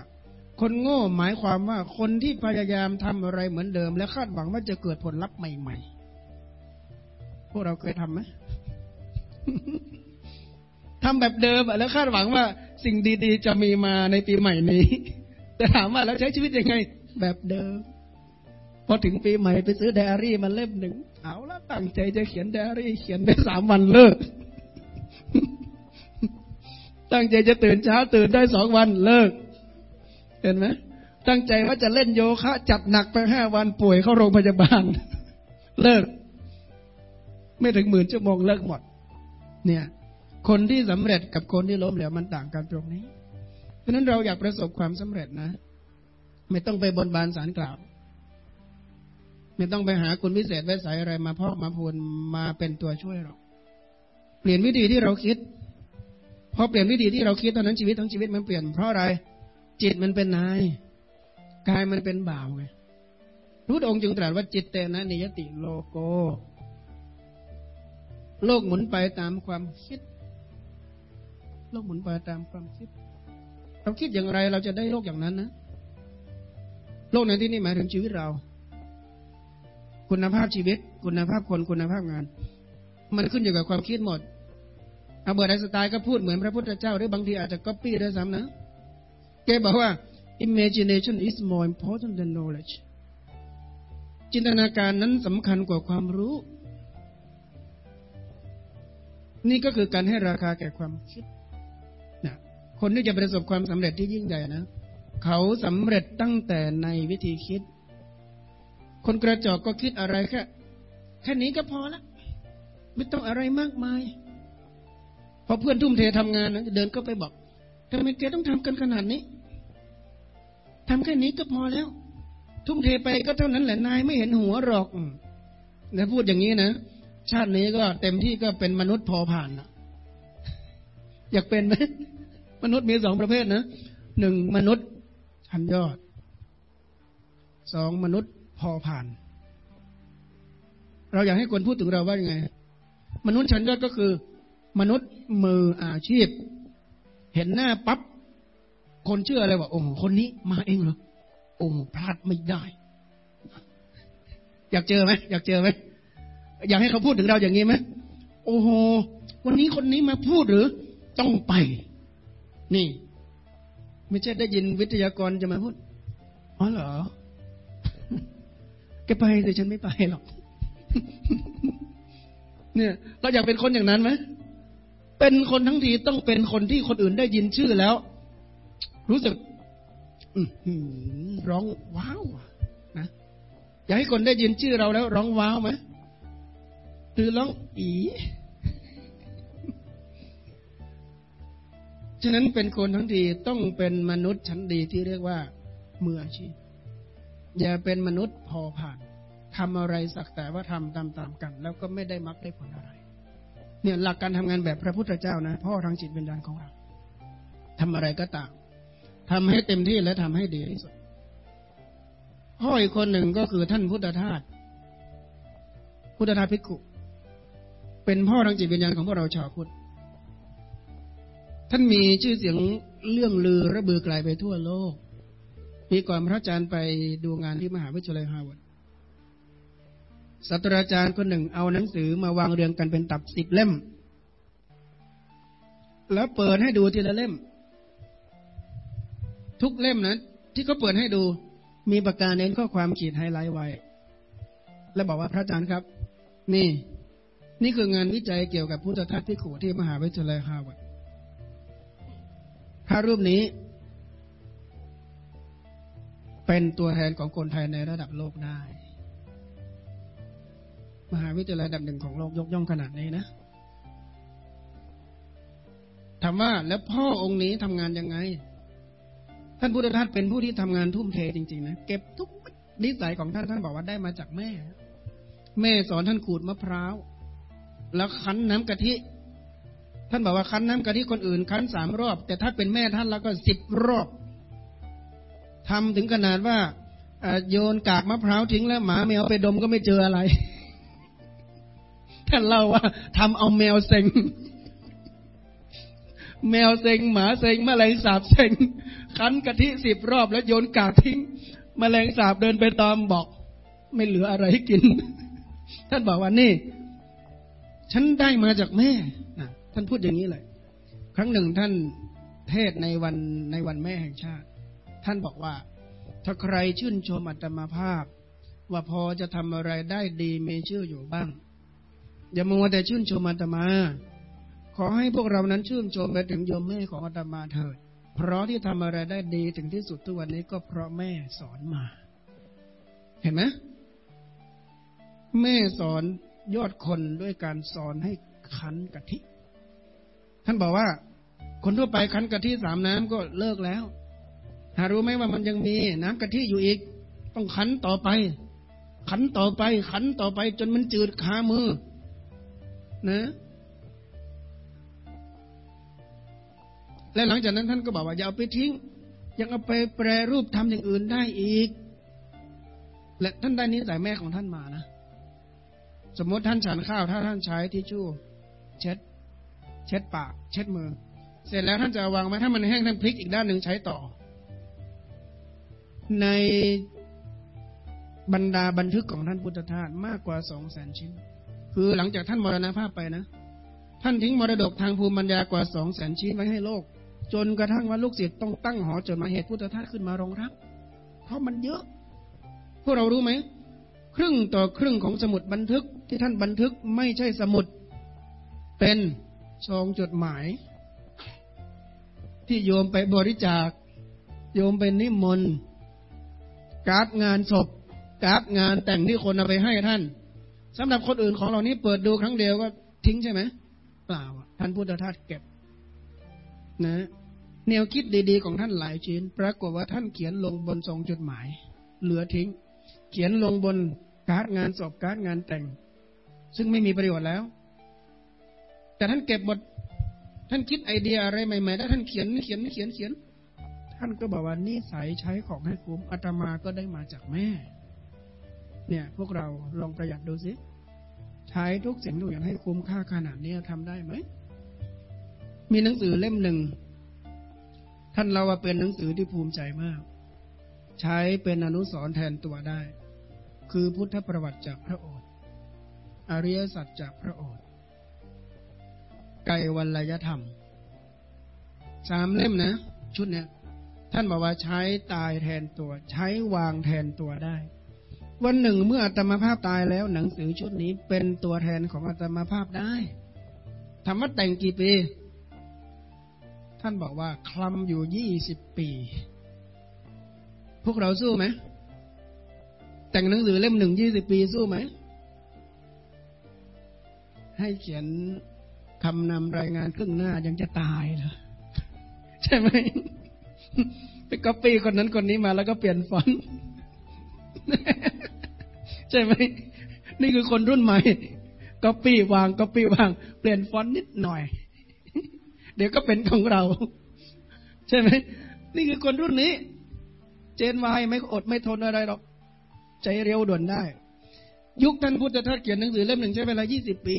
คนโง่หมายความว่าคนที่พยายามทำอะไรเหมือนเดิม และคาดหวังว่าจะเกิดผลลัพธ์ใหม่ ๆ พวกเราเคยทำไหมทำแบบเดิมแล้วคาดหวังว่าสิ่งดีๆ จะมีมาในปีใหม่นี้ แต่ถามว่าเราใช้ชีวิตยังไง แบบเดิม พอถึงปีใหม่ไปซื้อไดอารี่มาเล่มหนึ่งเอาแล้วตั้งใจจะเขียนไดอารี่ เขียนได้สามวันเลิก ตั้งใจจะตื่นเช้าตื่นได้สองวันเลิก เห็นไหมตั้งใจว่าจะเล่นโยคะ จัดหนักไปห้าวันป่วยเข้าโรงพยาบาล เลิก ไม่ถึงหมื่นชั่วโมงเลิกหมด เนี่ย คนที่สำเร็จกับคนที่ล้มเหลวมันต่างกันตรงนี้ เพราะนั้นเราอยากประสบความสำเร็จนะ ไม่ต้องไปบนบานสารกล่าว ไม่ต้องไปหาคุณวิเศษวิสัยอะไรมาพอกมาพูนมาเป็นตัวช่วยหรอก เปลี่ยนวิธีที่เราคิด พอเปลี่ยนวิธีที่เราคิดตอนนั้นชีวิตทั้งชีวิตมันเปลี่ยนเพราะอะไร จิตมันเป็นนายกายมันเป็นบ่าวไงพระองค์จึงตรัสว่าจิตเตนะนิยติโลโก โลกหมุนไปตามความคิด โลกหมุนไปตามความคิด เราคิดอย่างไรเราจะได้โลกอย่างนั้นนะ โลกในที่นี้หมายถึงชีวิตเรา คุณภาพชีวิต คุณภาพคนคุณภาพงาน มันขึ้นอยู่กับความคิดหมด อาเบิร์ตไอสไตล์ก็พูดเหมือนพระพุทธเจ้า หรือบางทีอาจจะก๊อปปี้ด้วยซ้ำนะ แกบอกว่า imagination is more important than knowledge จินตนาการนั้นสำคัญกว่าความรู้ นี่ก็คือการให้ราคาแก่ความคิดนะคนที่จะประสบความสำเร็จที่ยิ่งใหญ่นะ เขาสำเร็จตั้งแต่ในวิธีคิด คนกระจอกก็คิดอะไรแค่แค่นี้ก็พอละ ไม่ต้องอะไรมากมาย พอเพื่อนทุ่มเททำงานนะเดินก็ไปบอกทำไมแกต้องทำกันขนาดนี้ทำแค่นี้ก็พอแล้ว ทุ่มเทไปก็เท่านั้นแหละนายไม่เห็นหัวหรอกแล้วพูดอย่างนี้นะชาตินี้ก็เต็มที่ก็เป็นมนุษย์พอผ่านนะอยากเป็นไหมมนุษย์มีสองประเภทนะหนึ่งมนุษย์ชั้นยอดสองมนุษย์พอผ่าน เราอยากให้คนพูดถึงเราว่ายังไง มนุษย์ชั้นยอดก็คือ มนุษย์มืออาชีพ เห็นหน้าปับ๊บคนเชื่ออะไรว่าโอ้คนนี้มาเองเหรอโอ้พลาดไม่ได้ อยากเจอไหมอยากเจอไหมอยากให้เขาพูดถึงเราอย่างนี้ไหมโอ้โหวันนี้คนนี้มาพูดหรือ ต้องไป นี่ ไม่ใช่ได้ยินวิทยากรจะมาพูดอ๋อเหรอแกไปแต่ฉันไม่ไปหรอก เนี่ย เราอยากเป็นคนอย่างนั้นไหม เป็นคนทั้งทีต้องเป็นคนที่คนอื่นได้ยินชื่อแล้ว รู้สึกร้องว้าวนะอยากให้คนได้ยินชื่อเราแล้ว ร้องว้าวไหมหรือร้องอีฉะนั้นเป็นคนทั้งทีต้องเป็นมนุษย์ชั้นดีที่เรียกว่ามืออาชีพ อย่าเป็นมนุษย์พอผ่านทำอะไรสักแต่ว่าทำตามๆกัน แล้วก็ไม่ได้มักได้ผลอะไร เนี่ยหลักการทำงานแบบพระพุทธเจ้านะพ่อทางจิตวิญญาณของเราทำอะไรก็ตามทำให้เต็มที่และทำให้ดีที่สุดพ่ออีกคนหนึ่งก็คือท่านพุทธทาสพุทธทาสภิกขุ เป็นพ่อทางจิตวิญญาณของพวกเราชาวพุทธท่านมีชื่อเสียงเลื่องลือระบือไกลไปทั่วโลก ปีก่อนพระอาจารย์ไปดูงานที่มหาวิทยาลัยฮาร์วาร์ด ศาสตราจารย์คนหนึ่งเอาหนังสือมาวางเรียงกันเป็นตับสิบเล่ม แล้วเปิดให้ดูทีละเล่ม ทุกเล่มนั้น ที่เขาเปิดให้ดู มีประกาศเน้นข้อความขีดไฮไลท์ไว้ แล้วบอกว่าพระอาจารย์ครับ นี่ นี่คืองานวิจัยเกี่ยวกับพุทธทัศน์ที่ขู่ที่มหาวิทยาลัยฮาวาดพระรูปนี้ เป็นตัวแทนของคนไทยในระดับโลกได้ มหาวิทยาลัยดับหนึ่งของโลกยกย่องขนาดนี้นะถามว่าแล้วพ่อองค์นี้ทำงานยังไง ท่านพุทธทาสเป็นผู้ที่ทำงานทุ่มเทจริงๆนะเก็บทุกนิสัยของท่านท่านบอกว่าได้มาจากแม่ แม่สอนท่านขูดมะพร้าว แล้วคั้นน้ำกะทิ ท่านบอกว่าคั้นน้ำกะทิคนอื่นคั้นสามรอบ แต่ถ้าเป็นแม่ท่านแล้วก็สิบรอบทำถึงขนาดว่าโยนกากมะพร้าวทิ้งแล้วหมาแมวไปดมก็ไม่เจออะไร เล่าว่าทำเอาแมวเซ็ง แมวเซ็งหมาเซ็งแมลงสาบเซ็งคั้นกะทิสิบรอบแล้วโยนกากทิ้งมแมลงสาบเดินไปตามบอก ไม่เหลืออะไรให้กิน ท่านบอกว่านี่ ฉันได้มาจากแม่นะท่านพูดอย่างนี้เลย ครั้งหนึ่งท่านเทศในวันในวันแม่แห่งชาติ ท่านบอกว่า ถ้าใครชื่นชมอัตมาภาพ ว่าพอจะทำอะไรได้ดีมีชื่ออยู่บ้าง อย่ามัวแต่ชื่นชมอาตมา ขอให้พวกเรานั้นชื่นชมไปถึงโยมแม่ของอาตมาเถิด เพราะที่ทำอะไรได้ดีถึงที่สุดทุกวันนี้ก็เพราะแม่สอนมา เห็นไหมแม่สอนยอดคนด้วยการสอนให้คั้นกะทิ ท่านบอกว่า คนทั่วไปคั้นกะทิสามน้ำก็เลิกแล้ว หารู้ไหมว่ามันยังมีน้ำกะทิอยู่อีก ต้องคั้นต่อไปขันต่อไปขันต่อไปจนมันจืดคามือ นะและหลังจากนั้นท่านก็บอกว่าอย่าเอาไปทิ้ง ยังเอาไปแปรรูปทำอย่างอื่นได้อีก และท่านได้นิสัยแม่ของท่านมานะ สมมติท่านฉันข้าว ถ้าท่านใช้ทิชชู่ เช็ด เช็ดปาก เช็ดมือ เสร็จแล้วท่านจะวางไว้ถ้ามันแห้งท่านพลิกอีกด้านหนึ่งใช้ต่อ ในบรรดาบันทึกของท่านพุทธทาสมากกว่าสองแสนชิ้น คือหลังจากท่านมรณภาพไปนะ ท่านทิ้งมรดกทางภูมิปัญญากว่าสองแสนชิ้นไว้ให้โลก จนกระทั่งว่าลูกศิษย์ต้องตั้งหอจดหมายเหตุพุทธทาสขึ้นมารองรับ เพราะมันเยอะ พวกเรารู้ไหม ครึ่งต่อครึ่งของสมุดบันทึกที่ท่านบันทึกไม่ใช่สมุด เป็นซองจดหมาย ที่โยมไปบริจาค โยมเป็นนิมนต์การ์ดงานศพการ์ดงานแต่งที่คนเอาไปให้ท่าน สำหรับคนอื่นของเรานี้เปิดดูครั้งเดียวก็ทิ้งใช่ไหมเปล่าท่านพุทธทาสเก็บ นะ แนวคิดดีๆของท่านหลายชิ้น ปรากฏว่าท่านเขียนลงบนซองจดหมาย เหลือทิ้ง เขียนลงบนการ์ดงานศพการ์ดงานแต่ง ซึ่งไม่มีประโยชน์แล้ว แต่ท่านเก็บหมดท่านคิดไอเดียอะไรใหม่ๆแล้วท่านเขียนเขียนเขียนเขียน ท่านก็บอกว่านิสัยใช้ของให้คุ้มอาตมาก็ได้มาจากแม่ เนี่ยพวกเราลองประหยัดดูสิ ใช้ทุกสิ่งทุกอย่างให้คุ้มค่าขนาดนี้ทำได้ไหม มีหนังสือเล่มหนึ่ง ท่านเราว่าเป็นหนังสือที่ภูมิใจมาก ใช้เป็นอนุสรณ์แทนตัวได้ คือพุทธประวัติจากพระโอษฐ์อริยสัจจากพระโอษฐ์ไกวัลยธรรมสามเล่มนะ ชุดเนี้ยท่านบอกว่าใช้ตายแทนตัว ใช้วางแทนตัวได้ วันหนึ่งเมื่ออัตมาภาพตายแล้วหนังสือชุดนี้เป็นตัวแทนของอัตมาภาพได้ธรรมะแต่งกี่ปี ท่านบอกว่าคลำอยู่ยี่สิบปี พวกเราสู้ไหม แต่งหนังสือเล่มหนึ่งยี่สิบปีสู้ไหม ให้เขียนคำนำรายงานครึ่งหน้ายังจะตายเหรอใช่ไหมไปก๊อปปี้คนนั้นคนนี้มาแล้วก็เปลี่ยนฟอนต์ ใช่ไหมนี่คือคนรุ่นใหม่ก๊อปปี้วางก๊อปปี้วาง เปลี่ยนฟอนต์นิดหน่อย เดี๋ยวก็เป็นของเรา ใช่ไหมนี่คือคนรุ่นนี้ เจนวายไม่อดไม่ทนอะไรหรอก ใจเร็วด่วนได้ ยุคท่านพุทธทาสเขียนหนังสือเล่มหนึ่งใช้เวลา 20 ปี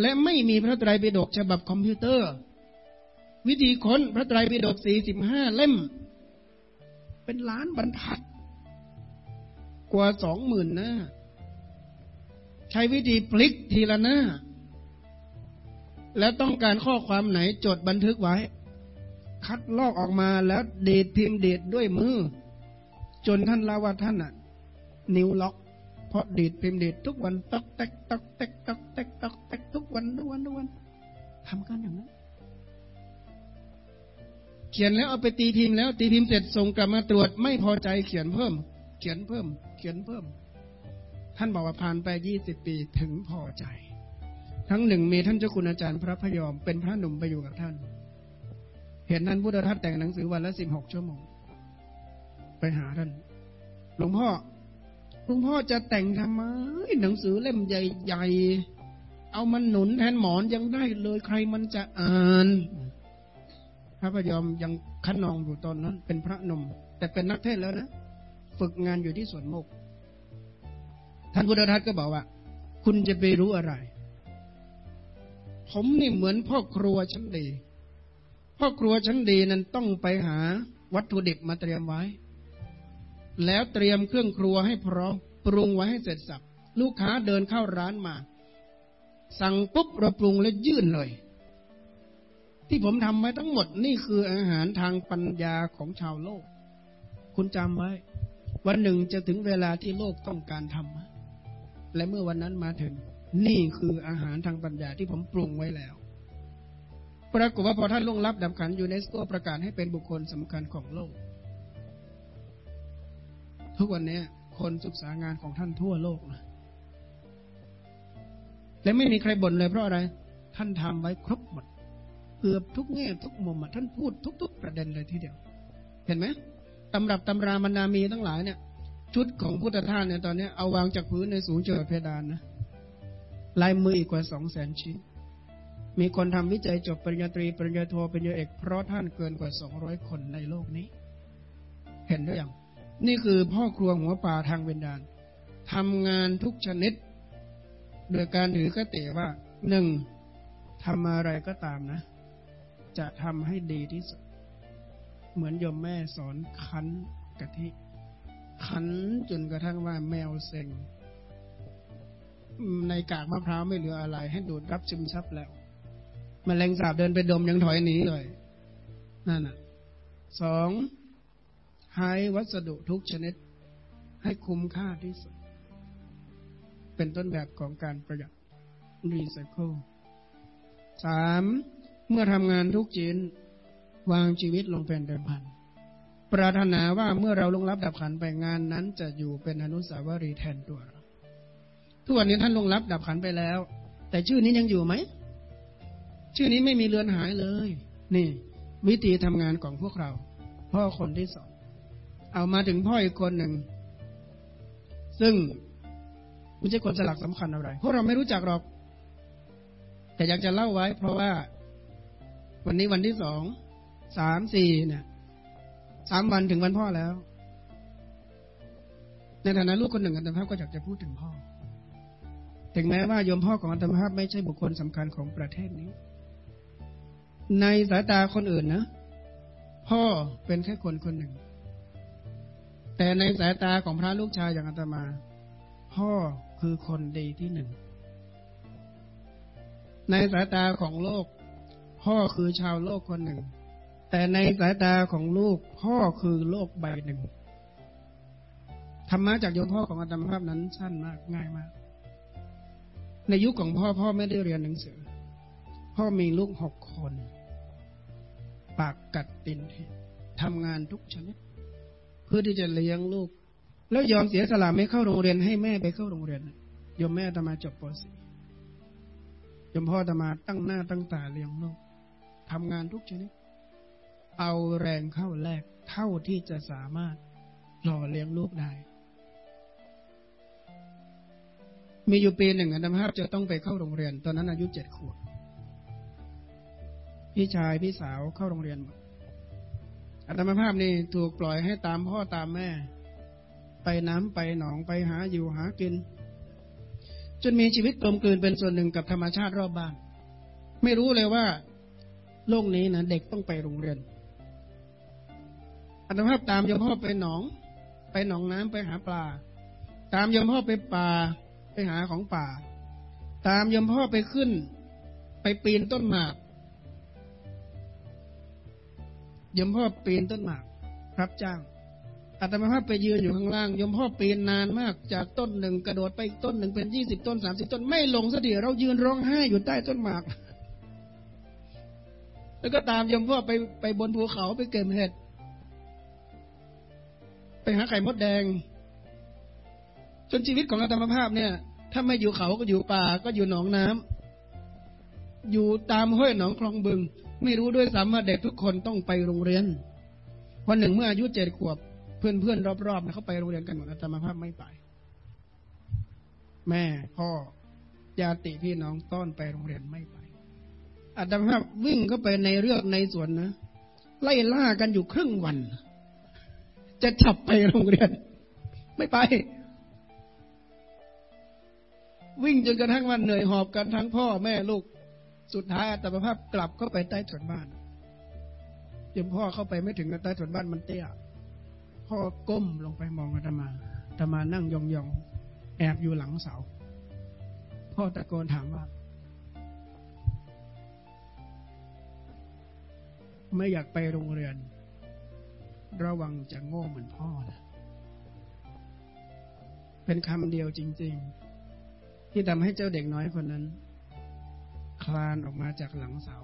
และไม่มีพระไตรปิฎกฉบับคอมพิวเตอร์ วิธีค้นพระไตรปิฎก 45 เล่ม เป็นล้านบรรทัด กว่าสองหมื่นหน้า ใช้วิธีพลิกทีละหน้า และต้องการข้อความไหนจดบันทึกไว้ คัดลอกออกมาแล้วเดดพิมพ์เดดด้วยมือ จนท่านลาว่าท่านอะนิ้วล็อก เพราะเดดพิมพ์เดดทุกวันตอกแตกตอกแตกตอกแตกตอกแตกทุกวันทุกวันทุกวันทำกันอย่างนั้นเขียนแล้วเอาไปตีพิมพ์แล้วตีพิมพ์เสร็จส่งกลับมาตรวจไม่พอใจเขียนเพิ่ม เขียนเพิ่ม เขียนเพิ่ม ท่านบอกว่าผ่านไปยี่สิบปีถึงพอใจ ทั้งหนึ่งมีท่านเจ้าคุณอาจารย์พระพยอมเป็นพระหนุ่มไปอยู่กับท่าน เห็นท่านพุทธทัตแต่งหนังสือวันละสิบหกชั่วโมง ไปหาท่าน หลวงพ่อหลวงพ่อจะแต่งทำไมหนังสือเล่มใหญ่ๆ เอามันหนุนแทนหมอนยังได้เลยใครมันจะอ่านพระพยอมยังคันนองอยู่ตอนนั้น เป็นพระนม แต่เป็นนักเทศแล้วนะ ฝึกงานอยู่ที่สวนโมก ท่านพุทธทัตก็บอกว่า คุณจะไปรู้อะไร ผมนี่เหมือนพ่อครัวชั้นดี พ่อครัวชั้นดีนั้นต้องไปหาวัตถุดิบมาเตรียมไว้ แล้วเตรียมเครื่องครัวให้พร้อมปรุงไว้ให้เสร็จสับ ลูกค้าเดินเข้าร้านมา สั่งปุ๊บเราปรุงแล้วยื่นเลย ที่ผมทำไว้ทั้งหมดนี่คืออาหารทางปัญญาของชาวโลก คุณจำไว้ วันหนึ่งจะถึงเวลาที่โลกต้องการธรรมะและเมื่อวันนั้นมาถึง นี่คืออาหารทางปัญญาที่ผมปรุงไว้แล้ว ปรากฏว่าพอท่านลงรับดับขันยูเนสโกประกาศให้เป็นบุคคลสำคัญของโลก ทุกวันนี้คนศึกษางานของท่านทั่วโลกนะและไม่มีใครบ่นเลยเพราะอะไร ท่านทำไว้ครบหมดเกือบทุกแง่ทุกมุมท่านพูดทุก ๆ ประเด็นเลยทีเดียว เห็นไหม ตำรับตำรามันนามีทั้งหลายเนี่ย ชุดของพุทธทาสเนี่ยตอนนี้เอาวางจากพื้นในสูงเจอเพดานนะลายมืออีกกว่าสองแสนชิ้น มีคนทำวิจัยจบปริญญาตรีปริญญาโทปริญญาเอกเพราะท่านเกินกว่าสองร้อยคนในโลกนี้ เห็นหรือยังนี่คือพ่อครัวหัวป่าทางเวนดานทำงานทุกชนิด โดยการถือกติว่าหนึ่งทำอะไรก็ตามนะ จะทำให้ดีที่สุด เหมือนยมแม่สอนคั้นกะทิ คั้นจนกระทั่งว่าแมวเซ็งในกากมะพร้าวไม่เหลืออะไร ให้ดูดรับซึมซับแล้วมแมลงสาบเดินไปดมยังถอยหนีเลย นั่นน่ะสองใช้วัสดุทุกชนิด ให้คุ้มค่าที่สุด เป็นต้นแบบของการประหยัดรีไซเคิลสามเมื่อทำงานทุกจิน วางชีวิตลงเป็นเดิมพัน ปรารถนาว่าเมื่อเราลงรับดับขันไปงานนั้น จะอยู่เป็นอนุสาวรีย์แทนตัวเราทุกวันนี้ท่านลงรับดับขันไปแล้ว แต่ชื่อนี้ยังอยู่ไหม ชื่อนี้ไม่มีเลือนหายเลย นี่ วิธีทำงานของพวกเรา พ่อคนที่สองเอามาถึงพ่ออีกคนหนึ่ง ซึ่งไม่ใช่คนสลักสำคัญอะไรพวกเราไม่รู้จักหรอก แต่อยากจะเล่าไว้ เพราะว่า วันนี้วันที่สอง สามสี่เนี่ยสามวันถึงวันพ่อแล้ว ในฐานะลูกคนหนึ่งอัตมภาพก็อยากจะพูดถึงพ่อ ถึงแม้ว่าโยมพ่อของอัตมภาพไม่ใช่บุคคลสำคัญของประเทศนี้ ในสายตาคนอื่นนะ พ่อเป็นแค่คนคนหนึ่ง แต่ในสายตาของพระลูกชายอย่างอาตมา พ่อคือคนดีที่หนึ่ง ในสายตาของโลก พ่อคือชาวโลกคนหนึ่ง แต่ในสายตาของลูกพ่อคือโลกใบหนึ่งธรรมะจากโยมพ่อของอาตมาภาพนั้นสั้นมากง่ายมาก ในยุคของพ่อพ่อไม่ได้เรียนหนังสือ พ่อมีลูกหกคน ปากกัดตินทำงานทุกชนิด เพื่อที่จะเลี้ยงลูก แล้วยอมเสียสละไม่เข้าโรงเรียนให้แม่ไปเข้าโรงเรียนยมแม่ตมาจบป .4 ยมพ่อตมาตั้งหน้าตั้งตาเลี้ยงลูกทำงานทุกชนิด เอาแรงเข้าแลกเท่าที่จะสามารถหล่อเลี้ยงลูกได้ มีอยู่ปีหนึ่งอันดภาพจะต้องไปเข้าโรงเรียน ตอนนั้นอายุเจ็ดขวบ พี่ชายพี่สาวเข้าโรงเรียนหมดอัตมภาพนี่ถูกปล่อยให้ตามพ่อตามแม่ ไปน้ำไปหนองไปหาอยู่หากิน จนมีชีวิตกลมกลืนเป็นส่วนหนึ่งกับธรรมชาติรอบบ้าน ไม่รู้เลยว่า โลกนี้นะเด็กต้องไปโรงเรียน อัตมภาพตามยมพ่อไปหนอง ไปหนองน้ำไปหาปลา ตามยมพ่อไปป่าไปหาของป่า ตามยมพ่อไปขึ้น ไปปีนต้นหมากยมพ่อปีนต้นหมากรับจ้างอาตมาภาพไปยืนอยู่ข้างล่างยมพ่อปีนนานมากจากต้นหนึ่งกระโดดไปอีกต้นหนึ่งเป็นยี่สิบต้นสามสิบต้นไม่ลงสักทีเรายืนร้องไห้อยู่ใต้ต้นหมาก แล้วก็ตามยมพ่อไปไปบนภูเขาไปเก็บเห็ด ไปหาไข่มดแดง จนชีวิตของอาตมาภาพเนี่ย ถ้าไม่อยู่เขาก็อยู่ป่าก็อยู่หนองน้ำอยู่ตามห้วยหนองคลองบึง ไม่รู้ด้วยซ้ำว่าเด็กทุกคนต้องไปโรงเรียนวันหนึ่งเมื่ออายุเจ็ดขวบ เพื่อนๆรอบๆเขาไปโรงเรียนกันหมดอาตมาภาพไม่ไป แม่พ่อญาติพี่น้องต้อนไปโรงเรียนไม่ไปอาตมาภาพวิ่งเข้าไปในเรือกในสวนนะไล่ล่ากันอยู่ครึ่งวัน จะจับไปโรงเรียน ไม่ไป วิ่งจนกระทั่งวันเหนื่อยหอบกันทั้งพ่อแม่ลูก สุดท้ายอัตภาพกลับเข้าไปใต้ถุนบ้านยมพ่อเข้าไปไม่ถึงใต้ถุนบ้านมันเตี้ย พ่อก้มลงไปมองอาตมาอาตมานั่งยองๆ แอบอยู่หลังเสา พ่อตะโกนถามว่าไม่อยากไปโรงเรียน ระวังจะโง่เหมือนพ่อนะเป็นคำเดียวจริง ๆ ที่ทำให้เจ้าเด็กน้อยคนนั้น คลานออกมาจากหลังเสา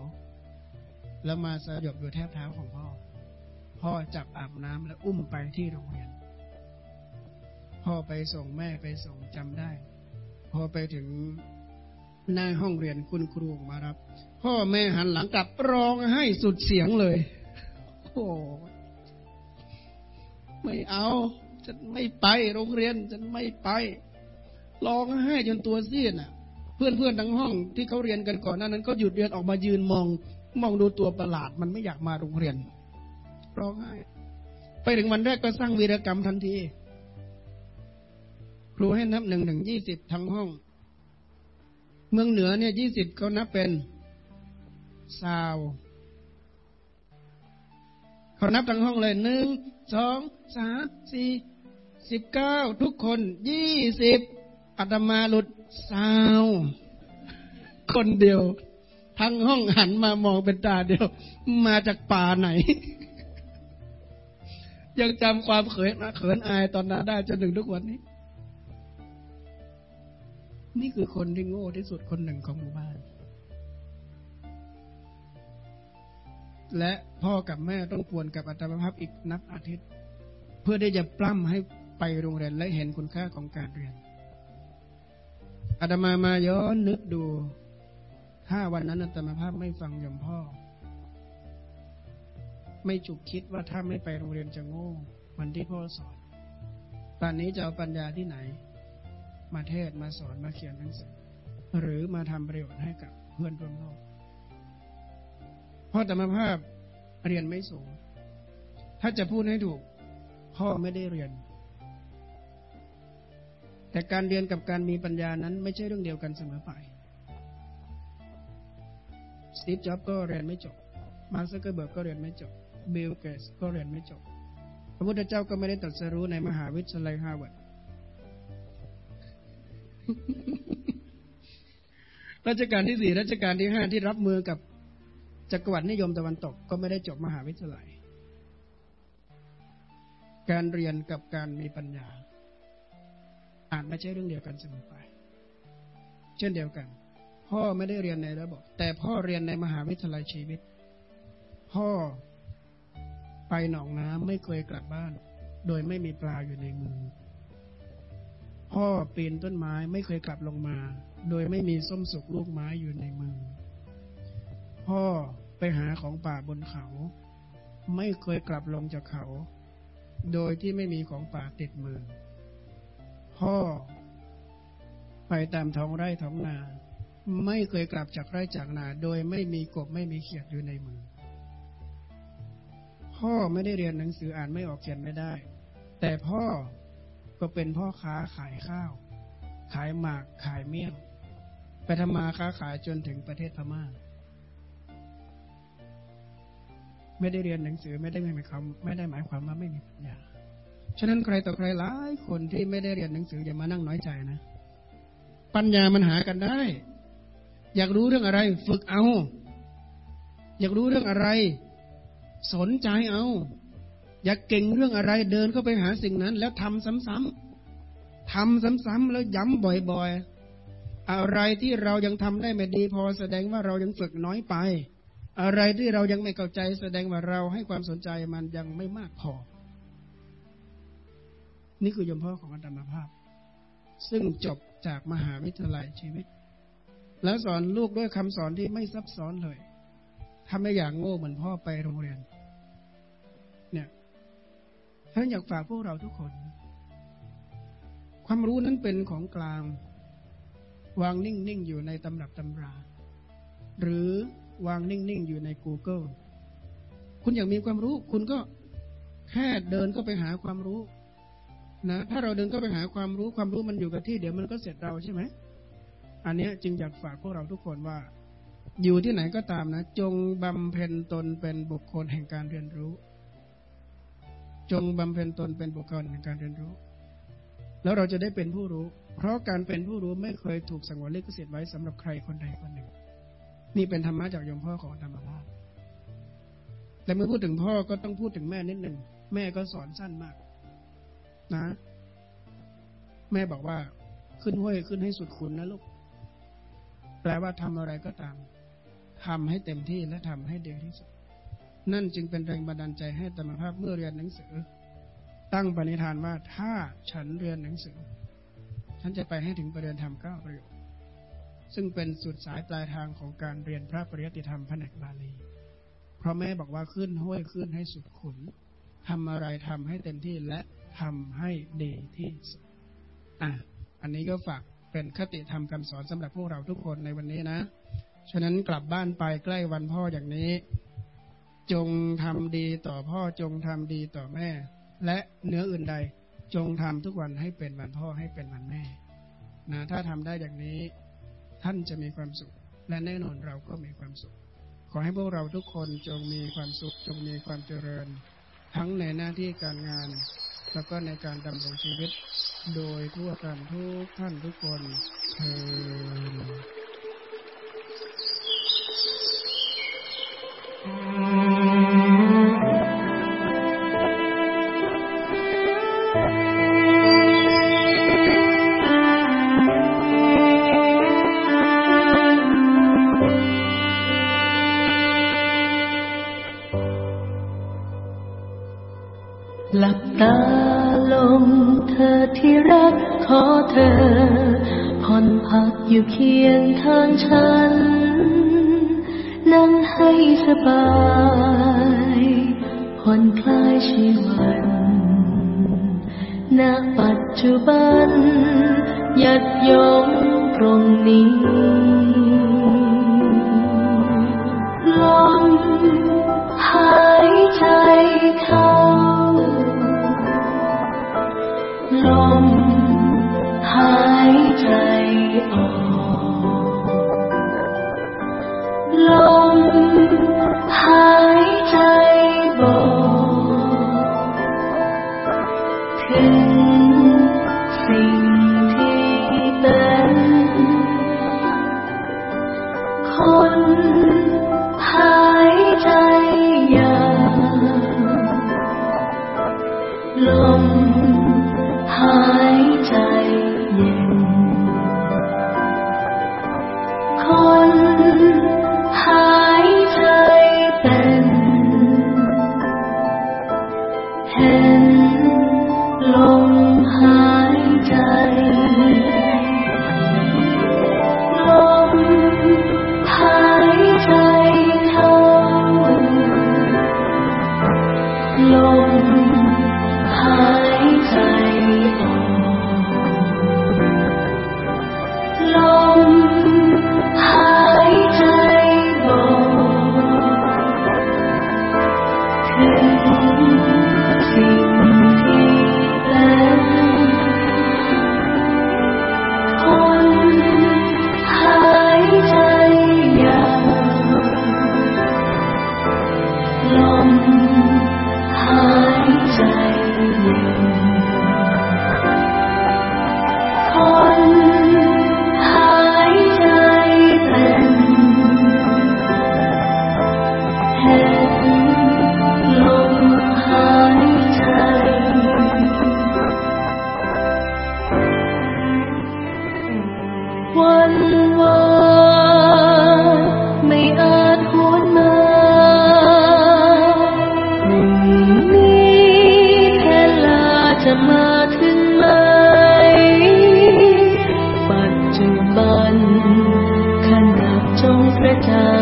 แล้วมาสยบอยู่แทบเท้าของพ่อ พ่อจับอาบน้ำแล้วอุ้มไปที่โรงเรียน พ่อไปส่งแม่ไปส่งจำได้ พอไปถึงหน้าห้องเรียนคุณครูมารับ พ่อแม่หันหลังกลับร้องให้สุดเสียงเลย โอ้ ไม่เอาฉันไม่ไปโรงเรียนฉันไม่ไปร้องไห้จนตัวซีดน่ะ เพื่อนเพื่อนทั้งห้องที่เขาเรียนกันก่อนหน้านั้น ก็หยุดเรียนออกมายืนมอง มองดูตัวประหลาดมันไม่อยากมาโรงเรียนร้องไห้ไปถึงวันแรกก็สร้างวีรกรรมทันที ครูให้นับหนึ่งถึงยี่สิบทั้งห้อง เมืองเหนือเนี่ยยี่สิบเขานับเป็นซาวเขานับทั้งห้องเลยหนึ่งสอง สามสี่สิบเก้าทุกคนยี่สิบอาตมาหลุดซาวคนเดียว ทั้งห้องหันมามองเป็นตาเดียว มาจากป่าไหน ยังจำความเขินเขินอายตอนนั้นได้จนถึงทุกวันนี้ นี่คือคนที่โง่ที่สุดคนหนึ่งของหมู่บ้าน และพ่อกับแม่ต้องปวนกับอัตมาภาพอีกนับอาทิตย์ พื่อได้จะปล้ำให้ไปโรงเรียนและเห็นคุณค่าของการเรียนอาตมามาย้อนนึกดู ถ้าวันนั้นอาตมาภาพไม่ฟังยมพ่อ ไม่จุกคิดว่าถ้าไม่ไปโรงเรียนจะโง่วันที่พ่อสอนป่านนี้จะเอาปัญญาที่ไหน มาเทศมาสอนมาเขียนหนังสือ หรือมาทำประโยชน์ให้กับเพื่อนร่วมโลกพ่อธรรมภาพเรียนไม่สูง ถ้าจะพูดให้ถูก พ่อไม่ได้เรียน แต่การเรียนกับการมีปัญญานั้นไม่ใช่เรื่องเดียวกันเสมอไป สตีฟ จ็อบส์ก็เรียนไม่จบ มาร์คซักเกอร์เบิร์กก็เรียนไม่จบ บิล เกตส์ก็เรียนไม่จบ พระพุทธเจ้าก็ไม่ได้ตรัสรู้ในมหาวิทยาลัยฮาร์วาร์ดรัชกาลที่สี่รัชกาลที่ห้าที่รับมือกับจักรวรรดินิยมตะวันตกก็ไม่ได้จบมหาวิทยาลัย การเรียนกับการมีปัญญา อาจไม่ใช่เรื่องเดียวกันเสมอไป เช่นเดียวกัน พ่อไม่ได้เรียนในระบบ แต่พ่อเรียนในมหาวิทยาลัยชีวิต พ่อไปหนองน้ำไม่เคยกลับบ้าน โดยไม่มีปลาอยู่ในมือ พ่อปีนต้นไม้ไม่เคยกลับลงมา โดยไม่มีส้มสุกลูกไม้อยู่ในมือ พ่อไปหาของป่าบนเขา ไม่เคยกลับลงจากเขา โดยที่ไม่มีของป่าติดมือ พ่อ ไปตามท้องไร่ท้องนา ไม่เคยกลับจากไร่จากนา โดยไม่มีกบไม่มีเขียดอยู่ในมือ พ่อไม่ได้เรียนหนังสืออ่านไม่ออกเขียนไม่ได้ แต่พ่อก็เป็นพ่อค้าขายข้าว ขายหมากขายเมี่ยงไปทำมาค้าขายจนถึงประเทศพม่า ไม่ได้เรียนหนังสือไม่ได้หมายความไม่ได้หมายความว่าไม่มีปัญญาฉะนั้นใครต่อใครหลายคนที่ไม่ได้เรียนหนังสืออย่ามานั่งน้อยใจนะ ปัญญามันหากันได้ อยากรู้เรื่องอะไร ฝึกเอา อยากรู้เรื่องอะไร สนใจเอา อยากเก่งเรื่องอะไรเดินเข้าไปหาสิ่งนั้น แล้วทำซ้ำๆทำซ้ำๆแล้วย้ำบ่อย ๆ อะไรที่เรายังทำได้ไม่ดีพอแสดงว่าเรายังฝึกน้อยไป อะไรที่เรายังไม่เข้าใจแสดงว่าเราให้ความสนใจมันยังไม่มากพอ นี่คือยมพ่อของอาตมาภาพ ซึ่งจบจากมหาวิทยาลัยชีวิต แล้วสอนลูกด้วยคำสอนที่ไม่ซับซ้อนเลยถ้าไม่อยากโง่เหมือนพ่อไปโรงเรียน เนี่ยท่านอยากฝากพวกเราทุกคน ความรู้นั้นเป็นของกลาง วางนิ่งๆอยู่ในตำรับตำรา หรือ วางนิ่ง ๆ อยู่ใน Google คุณอยากมีความรู้ คุณก็แค่เดินก็ไปหาความรู้นะถ้าเราเดินก็ไปหาความรู้ความรู้มันอยู่กับที่เดี๋ยวมันก็เสร็จเราใช่ไหมอันนี้จึงอยากฝากพวกเราทุกคนว่า อยู่ที่ไหนก็ตามนะ จงบำเพ็ญตนเป็นบุคคลแห่งการเรียนรู้ จงบำเพ็ญตนเป็นบุคคลแห่งการเรียนรู้ แล้วเราจะได้เป็นผู้รู้ เพราะการเป็นผู้รู้ไม่เคยถูกสังวรลิขสิทธิ์ไว้สำหรับใครคนใดคนหนึ่ง นี่เป็นธรรมะจากยมพ่อของธรรมภาพแต่เมื่อพูดถึงพ่อก็ต้องพูดถึงแม่นิดหนึ่ง แม่ก็สอนสั้นมาก นะ แม่บอกว่า ขึ้นห้วยขึ้นให้สุดคุณนะลูก แปลว่าทำอะไรก็ตามทำให้เต็มที่และทำให้ดีที่สุด นั่นจึงเป็นแรงบันดาลใจให้ธรรมภาพเมื่อเรียนหนังสือ ตั้งปณิธานว่าถ้าฉันเรียนหนังสือ ฉันจะไปให้ถึงประเด็นธรรมเก้าประโยค ซึ่งเป็นสุดสายปลายทางของการเรียนพระปริยติธรรมแผนกบาลี เพราะแม่บอกว่าขึ้นห้วยขึ้นให้สุดขุนทำอะไรทำให้เต็มที่และทำให้ดีที่สุดอะอันนี้ก็ฝากเป็นคติธรรมคำสอนสำหรับพวกเราทุกคนในวันนี้นะ ฉะนั้นกลับบ้านไปใกล้วันพ่ออย่างนี้ จงทำดีต่อพ่อจงทำดีต่อแม่ และเนื้ออื่นใด จงทำทุกวันให้เป็นวันพ่อให้เป็นวันแม่นะถ้าทำได้อย่างนี้ ท่านจะมีความสุข และแน่นอนเราก็มีความสุข ขอให้พวกเราทุกคนจงมีความสุขจงมีความเจริญ ทั้งในหน้าที่การงาน แล้วก็ในการดำรงชีวิต โดยทั่วกันทุกท่านทุกคนเธอ สบายผ่อนคลายชีวัน ณ ปัจจุบันยัดยงตรงนี้ลมหายใจ จ